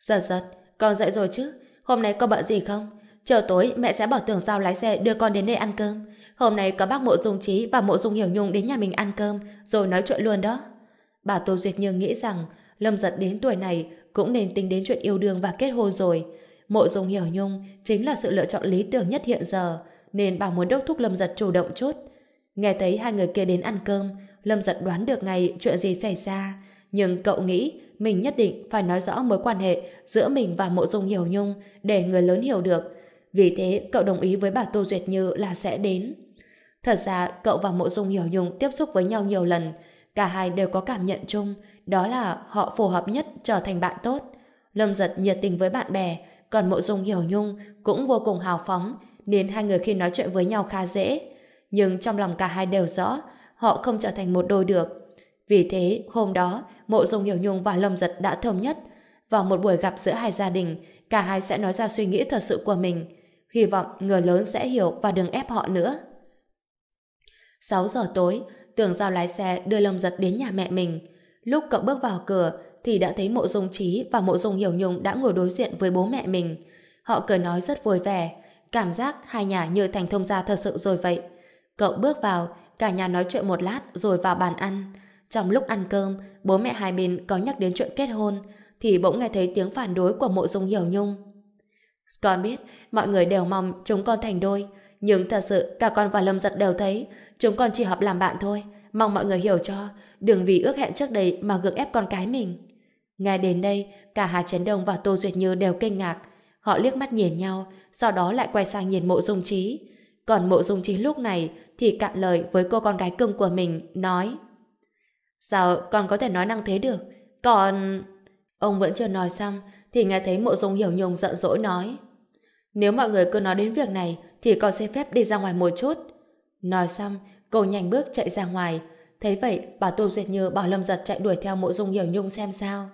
Giật giật, con dậy rồi chứ? Hôm nay có bận gì không? Chờ tối mẹ sẽ bảo tưởng giao lái xe đưa con đến đây ăn cơm. Hôm nay có bác Mộ Dung Trí và Mộ Dung Hiểu Nhung đến nhà mình ăn cơm rồi nói chuyện luôn đó. Bà Tô Duyệt Như nghĩ rằng Lâm giật đến tuổi này cũng nên tính đến chuyện yêu đương và kết hôn rồi. Mộ Dung Hiểu Nhung chính là sự lựa chọn lý tưởng nhất hiện giờ, nên bà muốn đốc thúc Lâm giật chủ động chút. Nghe thấy hai người kia đến ăn cơm, Lâm giật đoán được ngày chuyện gì xảy ra nhưng cậu nghĩ mình nhất định phải nói rõ mối quan hệ giữa mình và Mộ Dung Hiểu Nhung để người lớn hiểu được. Vì thế, cậu đồng ý với bà Tô Duyệt Như là sẽ đến. Thật ra, cậu và Mộ Dung Hiểu Nhung tiếp xúc với nhau nhiều lần cả hai đều có cảm nhận chung đó là họ phù hợp nhất trở thành bạn tốt. Lâm giật nhiệt tình với bạn bè còn Mộ Dung Hiểu Nhung cũng vô cùng hào phóng nên hai người khi nói chuyện với nhau khá dễ. Nhưng trong lòng cả hai đều rõ họ không trở thành một đôi được. Vì thế, hôm đó, Mộ Dung Hiểu Nhung và Lâm Giật đã thống nhất. Vào một buổi gặp giữa hai gia đình, cả hai sẽ nói ra suy nghĩ thật sự của mình. Hy vọng người lớn sẽ hiểu và đừng ép họ nữa. 6 giờ tối, Tưởng Giao lái xe đưa Lâm Giật đến nhà mẹ mình. Lúc cậu bước vào cửa, thì đã thấy Mộ Dung Trí và Mộ Dung Hiểu Nhung đã ngồi đối diện với bố mẹ mình. Họ cười nói rất vui vẻ, cảm giác hai nhà như thành thông gia thật sự rồi vậy. Cậu bước vào, cả nhà nói chuyện một lát rồi vào bàn ăn. Trong lúc ăn cơm, bố mẹ hai bên có nhắc đến chuyện kết hôn, thì bỗng nghe thấy tiếng phản đối của Mộ Dung Hiểu Nhung. Con biết, mọi người đều mong chúng con thành đôi, nhưng thật sự cả con và Lâm Giật đều thấy chúng con chỉ hợp làm bạn thôi. Mong mọi người hiểu cho, đừng vì ước hẹn trước đây mà gượng ép con cái mình. Nghe đến đây, cả Hà Trấn Đông và Tô Duyệt Như đều kinh ngạc. Họ liếc mắt nhìn nhau, sau đó lại quay sang nhìn mộ dung trí. Còn mộ dung trí lúc này thì cạn lời với cô con gái cưng của mình, nói Sao con có thể nói năng thế được? Còn... Ông vẫn chưa nói xong, thì nghe thấy mộ dung hiểu nhung giận dỗi nói Nếu mọi người cứ nói đến việc này, thì con xin phép đi ra ngoài một chút. Nói xong, cô nhanh bước chạy ra ngoài. Thấy vậy, bà Tô Duyệt Như bảo Lâm Giật chạy đuổi theo mộ dung hiểu nhung xem sao.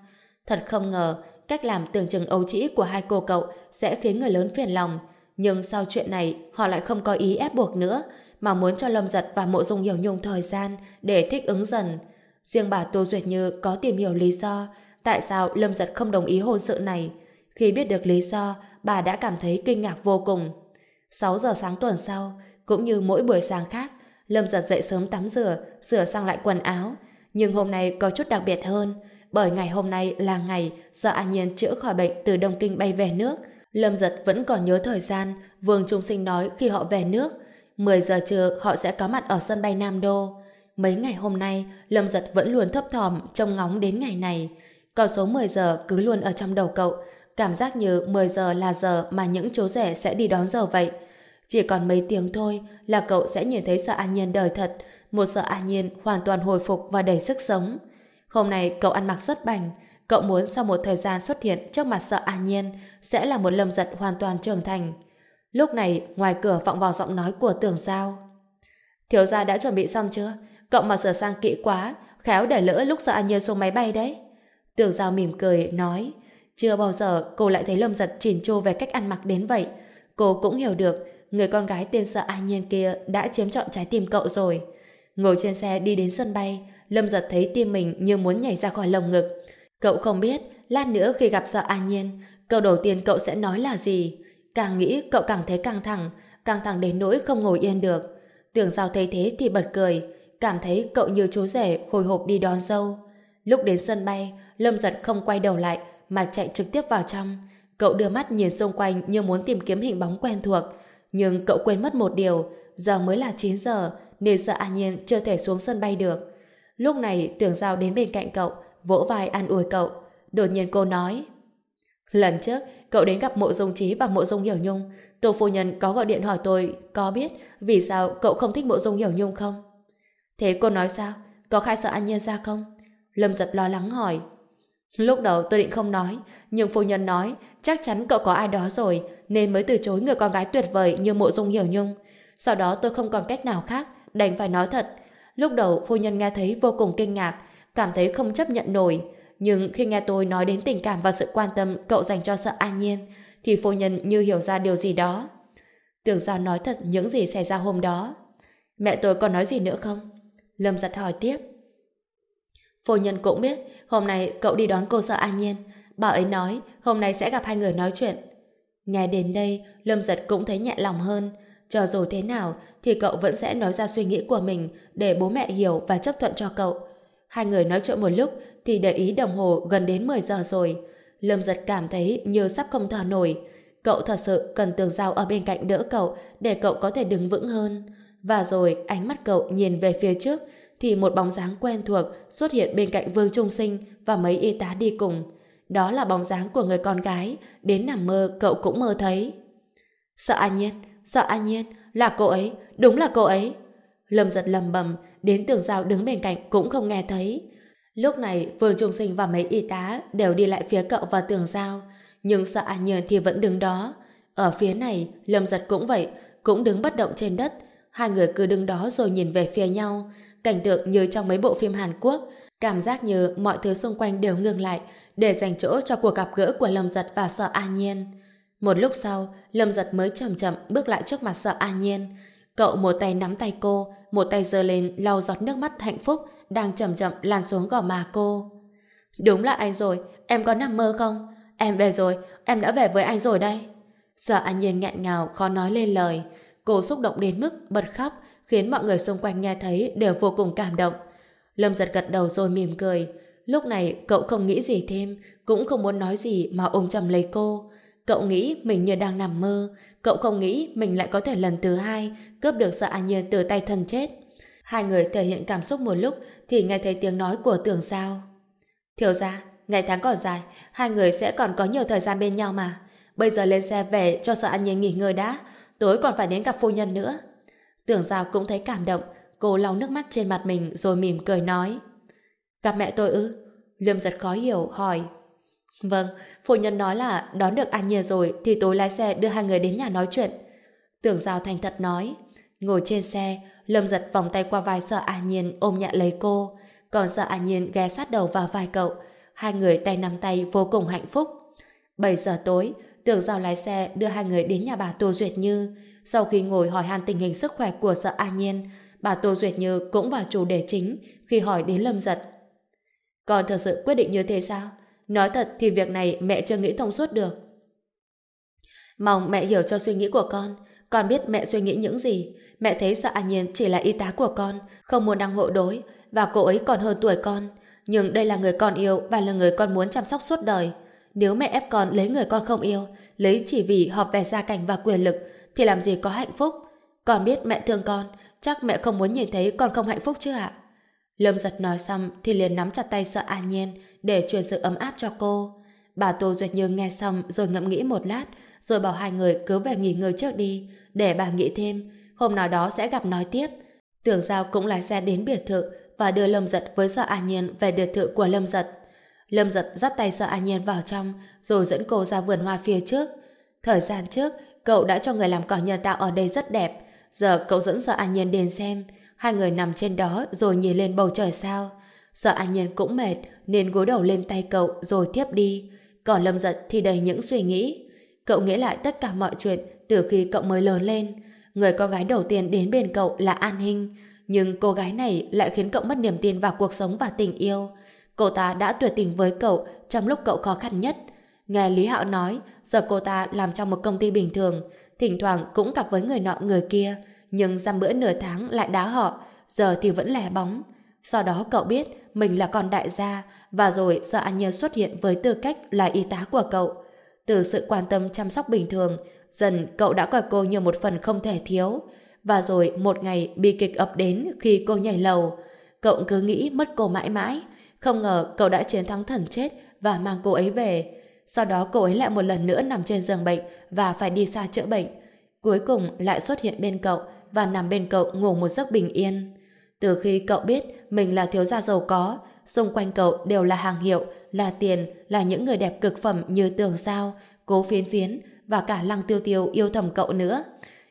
Thật không ngờ, cách làm tưởng chừng ấu trĩ của hai cô cậu sẽ khiến người lớn phiền lòng. Nhưng sau chuyện này, họ lại không có ý ép buộc nữa, mà muốn cho Lâm Giật và Mộ Dung Hiểu Nhung thời gian để thích ứng dần. Riêng bà Tô Duyệt Như có tìm hiểu lý do tại sao Lâm Giật không đồng ý hôn sự này. Khi biết được lý do, bà đã cảm thấy kinh ngạc vô cùng. 6 giờ sáng tuần sau, cũng như mỗi buổi sáng khác, Lâm Giật dậy sớm tắm rửa, sửa sang lại quần áo. Nhưng hôm nay có chút đặc biệt hơn, bởi ngày hôm nay là ngày do An Nhiên chữa khỏi bệnh từ Đông Kinh bay về nước. Lâm Giật vẫn còn nhớ thời gian Vương Trung Sinh nói khi họ về nước. 10 giờ trưa họ sẽ có mặt ở sân bay Nam Đô. Mấy ngày hôm nay, Lâm Giật vẫn luôn thấp thỏm trông ngóng đến ngày này. Con số 10 giờ cứ luôn ở trong đầu cậu, cảm giác như 10 giờ là giờ mà những chú rể sẽ đi đón giờ vậy. Chỉ còn mấy tiếng thôi là cậu sẽ nhìn thấy sợ an nhiên đời thật, một sợ an nhiên hoàn toàn hồi phục và đầy sức sống. Hôm nay cậu ăn mặc rất bảnh, cậu muốn sau một thời gian xuất hiện trước mặt sợ an nhiên sẽ là một lâm giật hoàn toàn trưởng thành. Lúc này, ngoài cửa vọng vào giọng nói của tưởng giao. Thiếu gia đã chuẩn bị xong chưa? Cậu mà sửa sang kỹ quá, khéo để lỡ lúc sợ an nhiên xuống máy bay đấy. Tưởng giao mỉm cười, nói chưa bao giờ cô lại thấy lâm giật chỉn chu về cách ăn mặc đến vậy. Cô cũng hiểu được người con gái tên sợ an nhiên kia đã chiếm trọn trái tim cậu rồi. Ngồi trên xe đi đến sân bay, Lâm giật thấy tim mình như muốn nhảy ra khỏi lồng ngực. Cậu không biết, lát nữa khi gặp sợ an nhiên, câu đầu tiên cậu sẽ nói là gì. Càng nghĩ cậu càng thấy căng thẳng, căng thẳng đến nỗi không ngồi yên được. Tưởng sao thấy thế thì bật cười, cảm thấy cậu như chú rể hồi hộp đi đón dâu. Lúc đến sân bay, Lâm giật không quay đầu lại mà chạy trực tiếp vào trong. Cậu đưa mắt nhìn xung quanh như muốn tìm kiếm hình bóng quen thuộc. Nhưng cậu quên mất một điều, giờ mới là 9 giờ, nên sợ An Nhiên chưa thể xuống sân bay được. Lúc này tưởng giao đến bên cạnh cậu, vỗ vai an ủi cậu. Đột nhiên cô nói, Lần trước, cậu đến gặp mộ dung trí và mộ dung hiểu nhung. Tô phu nhân có gọi điện hỏi tôi có biết vì sao cậu không thích mộ dung hiểu nhung không? Thế cô nói sao? Có khai sợ An Nhiên ra không? Lâm giật lo lắng hỏi. Lúc đầu tôi định không nói, nhưng phu nhân nói chắc chắn cậu có ai đó rồi nên mới từ chối người con gái tuyệt vời như mộ dung hiểu nhung. Sau đó tôi không còn cách nào khác, đành phải nói thật. Lúc đầu phu nhân nghe thấy vô cùng kinh ngạc, cảm thấy không chấp nhận nổi. Nhưng khi nghe tôi nói đến tình cảm và sự quan tâm cậu dành cho sợ an nhiên, thì phu nhân như hiểu ra điều gì đó. Tưởng giao nói thật những gì xảy ra hôm đó. Mẹ tôi còn nói gì nữa không? Lâm giật hỏi tiếp. Phu nhân cũng biết hôm nay cậu đi đón cô sợ an nhiên. Bà ấy nói hôm nay sẽ gặp hai người nói chuyện. Nghe đến đây, Lâm giật cũng thấy nhẹ lòng hơn. Cho dù thế nào, thì cậu vẫn sẽ nói ra suy nghĩ của mình để bố mẹ hiểu và chấp thuận cho cậu. Hai người nói chuyện một lúc thì để ý đồng hồ gần đến 10 giờ rồi. Lâm giật cảm thấy như sắp không thở nổi. Cậu thật sự cần tường giao ở bên cạnh đỡ cậu để cậu có thể đứng vững hơn. Và rồi ánh mắt cậu nhìn về phía trước thì một bóng dáng quen thuộc xuất hiện bên cạnh Vương Trung Sinh và mấy y tá đi cùng. Đó là bóng dáng của người con gái đến nằm mơ cậu cũng mơ thấy. Sợ an nhiên, sợ an nhiên, là cô ấy, đúng là cô ấy. Lâm giật lầm bầm, đến tường giao đứng bên cạnh cũng không nghe thấy. Lúc này, Vương Trung Sinh và mấy y tá đều đi lại phía cậu và tường giao, nhưng sợ an nhiên thì vẫn đứng đó. Ở phía này, Lâm giật cũng vậy, cũng đứng bất động trên đất. Hai người cứ đứng đó rồi nhìn về phía nhau, cảnh tượng như trong mấy bộ phim Hàn Quốc, cảm giác như mọi thứ xung quanh đều ngừng lại để dành chỗ cho cuộc gặp gỡ của Lâm Giật và Sở An Nhiên. Một lúc sau, Lâm Giật mới chậm chậm bước lại trước mặt Sở An Nhiên. Cậu một tay nắm tay cô, một tay giơ lên lau giọt nước mắt hạnh phúc đang chậm chậm lan xuống gò má cô. Đúng là anh rồi, em có nằm mơ không? Em về rồi, em đã về với anh rồi đây. Sở An Nhiên nghẹn ngào khó nói lên lời. Cô xúc động đến mức bật khóc, khiến mọi người xung quanh nghe thấy đều vô cùng cảm động. Lâm giật gật đầu rồi mỉm cười. Lúc này cậu không nghĩ gì thêm, cũng không muốn nói gì mà ôm chầm lấy cô. Cậu nghĩ mình như đang nằm mơ, cậu không nghĩ mình lại có thể lần thứ hai cướp được sợ an nhiên từ tay thân chết. Hai người thể hiện cảm xúc một lúc thì nghe thấy tiếng nói của tưởng sao. Thiếu ra, ngày tháng còn dài, hai người sẽ còn có nhiều thời gian bên nhau mà. Bây giờ lên xe về cho sợ an nhiên nghỉ ngơi đã, tối còn phải đến gặp phu nhân nữa. Tưởng Giao cũng thấy cảm động, cô lau nước mắt trên mặt mình rồi mỉm cười nói. Gặp mẹ tôi ư? lâm giật khó hiểu, hỏi. Vâng, phụ nhân nói là đón được An Nhiên rồi thì tối lái xe đưa hai người đến nhà nói chuyện. Tưởng Giao thành thật nói. Ngồi trên xe, Lâm giật vòng tay qua vai sợ An Nhiên ôm nhẹ lấy cô, còn sợ An Nhiên ghé sát đầu vào vai cậu. Hai người tay nắm tay vô cùng hạnh phúc. 7 giờ tối, Tưởng Giao lái xe đưa hai người đến nhà bà Tô Duyệt Như. Sau khi ngồi hỏi han tình hình sức khỏe của sợ An Nhiên, bà Tô Duyệt Như cũng vào chủ đề chính khi hỏi đến Lâm Giật. Con thật sự quyết định như thế sao? Nói thật thì việc này mẹ chưa nghĩ thông suốt được. Mong mẹ hiểu cho suy nghĩ của con. Con biết mẹ suy nghĩ những gì. Mẹ thấy sợ An Nhiên chỉ là y tá của con, không muốn đăng hộ đối, và cô ấy còn hơn tuổi con. Nhưng đây là người con yêu và là người con muốn chăm sóc suốt đời. Nếu mẹ ép con lấy người con không yêu, lấy chỉ vì hợp về gia cảnh và quyền lực, thì làm gì có hạnh phúc. Con biết mẹ thương con, chắc mẹ không muốn nhìn thấy con không hạnh phúc chứ ạ? Lâm giật nói xong thì liền nắm chặt tay sợ an nhiên để truyền sự ấm áp cho cô. Bà Tô Duyệt Như nghe xong rồi ngẫm nghĩ một lát, rồi bảo hai người cứ về nghỉ ngơi trước đi, để bà nghĩ thêm, hôm nào đó sẽ gặp nói tiếp. Tưởng Giao cũng lái xe đến biệt thự và đưa Lâm Giật với Sợ An Nhiên về biệt thự của Lâm Giật. Lâm Giật dắt tay Sợ An Nhiên vào trong, rồi dẫn cô ra vườn hoa phía trước. Thời gian trước, Cậu đã cho người làm cỏ nhân tạo ở đây rất đẹp. Giờ cậu dẫn Sợ An Nhiên đến xem. Hai người nằm trên đó rồi nhìn lên bầu trời sao. Sợ An Nhiên cũng mệt, nên gối đầu lên tay cậu rồi tiếp đi. Còn Lâm Giật thì đầy những suy nghĩ. Cậu nghĩ lại tất cả mọi chuyện từ khi cậu mới lớn lên. Người con gái đầu tiên đến bên cậu là An Hinh. Nhưng cô gái này lại khiến cậu mất niềm tin vào cuộc sống và tình yêu. Cô ta đã tuyệt tình với cậu trong lúc cậu khó khăn nhất. Nghe Lý Hạo nói, giờ cô ta làm trong một công ty bình thường, thỉnh thoảng cũng gặp với người nọ người kia, nhưng giam bữa nửa tháng lại đá họ, giờ thì vẫn lẻ bóng. Sau đó cậu biết mình là con đại gia, và rồi sợ anh Nhiên xuất hiện với tư cách là y tá của cậu. Từ sự quan tâm chăm sóc bình thường, dần cậu đã coi cô như một phần không thể thiếu. Và rồi một ngày bi kịch ập đến khi cô nhảy lầu. Cậu cứ nghĩ mất cô mãi mãi. Không ngờ cậu đã chiến thắng thần chết và mang cô ấy về. Sau đó cô ấy lại một lần nữa nằm trên giường bệnh và phải đi xa chữa bệnh. Cuối cùng lại xuất hiện bên cậu và nằm bên cậu ngủ một giấc bình yên. Từ khi cậu biết mình là thiếu gia giàu có, xung quanh cậu đều là hàng hiệu, là tiền, là những người đẹp cực phẩm như tường sao, cố phiến phiến và cả lăng tiêu tiêu yêu thầm cậu nữa.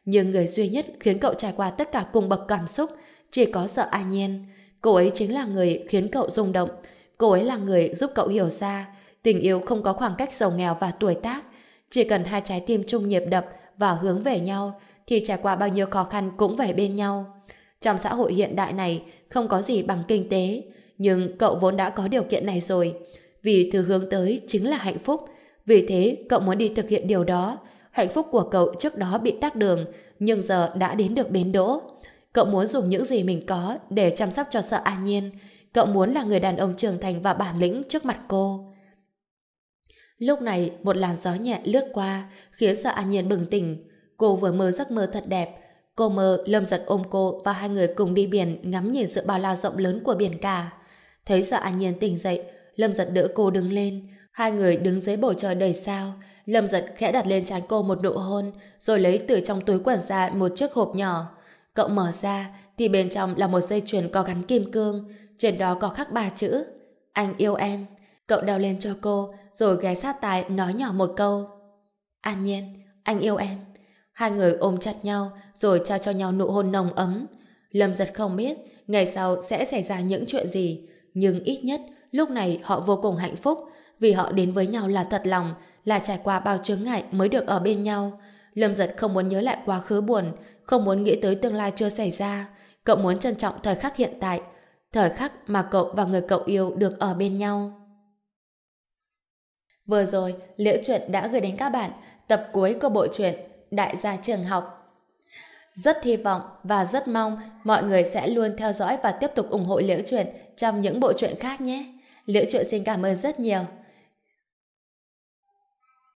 Nhưng người duy nhất khiến cậu trải qua tất cả cùng bậc cảm xúc chỉ có sợ A Nhiên. Cô ấy chính là người khiến cậu rung động. Cô ấy là người giúp cậu hiểu ra tình yêu không có khoảng cách giàu nghèo và tuổi tác. Chỉ cần hai trái tim chung nhịp đập và hướng về nhau thì trải qua bao nhiêu khó khăn cũng về bên nhau. Trong xã hội hiện đại này không có gì bằng kinh tế nhưng cậu vốn đã có điều kiện này rồi. Vì thứ hướng tới chính là hạnh phúc. Vì thế, cậu muốn đi thực hiện điều đó. Hạnh phúc của cậu trước đó bị tắc đường, nhưng giờ đã đến được bến đỗ. Cậu muốn dùng những gì mình có để chăm sóc cho sợ an nhiên. Cậu muốn là người đàn ông trưởng thành và bản lĩnh trước mặt cô. Lúc này, một làn gió nhẹ lướt qua, khiến sợ an nhiên bừng tỉnh. Cô vừa mơ giấc mơ thật đẹp. Cô mơ Lâm giật ôm cô và hai người cùng đi biển ngắm nhìn sự bao la rộng lớn của biển cả. Thấy sợ an nhiên tỉnh dậy, Lâm giật đỡ cô đứng lên. Hai người đứng dưới bầu trời đầy sao. Lâm giật khẽ đặt lên trán cô một độ hôn, rồi lấy từ trong túi quần ra một chiếc hộp nhỏ. Cậu mở ra, thì bên trong là một dây chuyền có gắn kim cương. Trên đó có khắc ba chữ. Anh yêu em. Cậu đeo lên cho cô, rồi ghé sát tai nói nhỏ một câu. An nhiên, anh yêu em. Hai người ôm chặt nhau, rồi trao cho nhau nụ hôn nồng ấm. Lâm giật không biết ngày sau sẽ xảy ra những chuyện gì, nhưng ít nhất lúc này họ vô cùng hạnh phúc vì họ đến với nhau là thật lòng, là trải qua bao chướng ngại mới được ở bên nhau. Lâm giật không muốn nhớ lại quá khứ buồn, không muốn nghĩ tới tương lai chưa xảy ra. Cậu muốn trân trọng thời khắc hiện tại, thời khắc mà cậu và người cậu yêu được ở bên nhau. Vừa rồi, Liễu Chuyện đã gửi đến các bạn tập cuối của bộ truyện Đại gia trường học. Rất hy vọng và rất mong mọi người sẽ luôn theo dõi và tiếp tục ủng hộ Liễu Chuyện trong những bộ truyện khác nhé. Liễu Chuyện xin cảm ơn rất nhiều.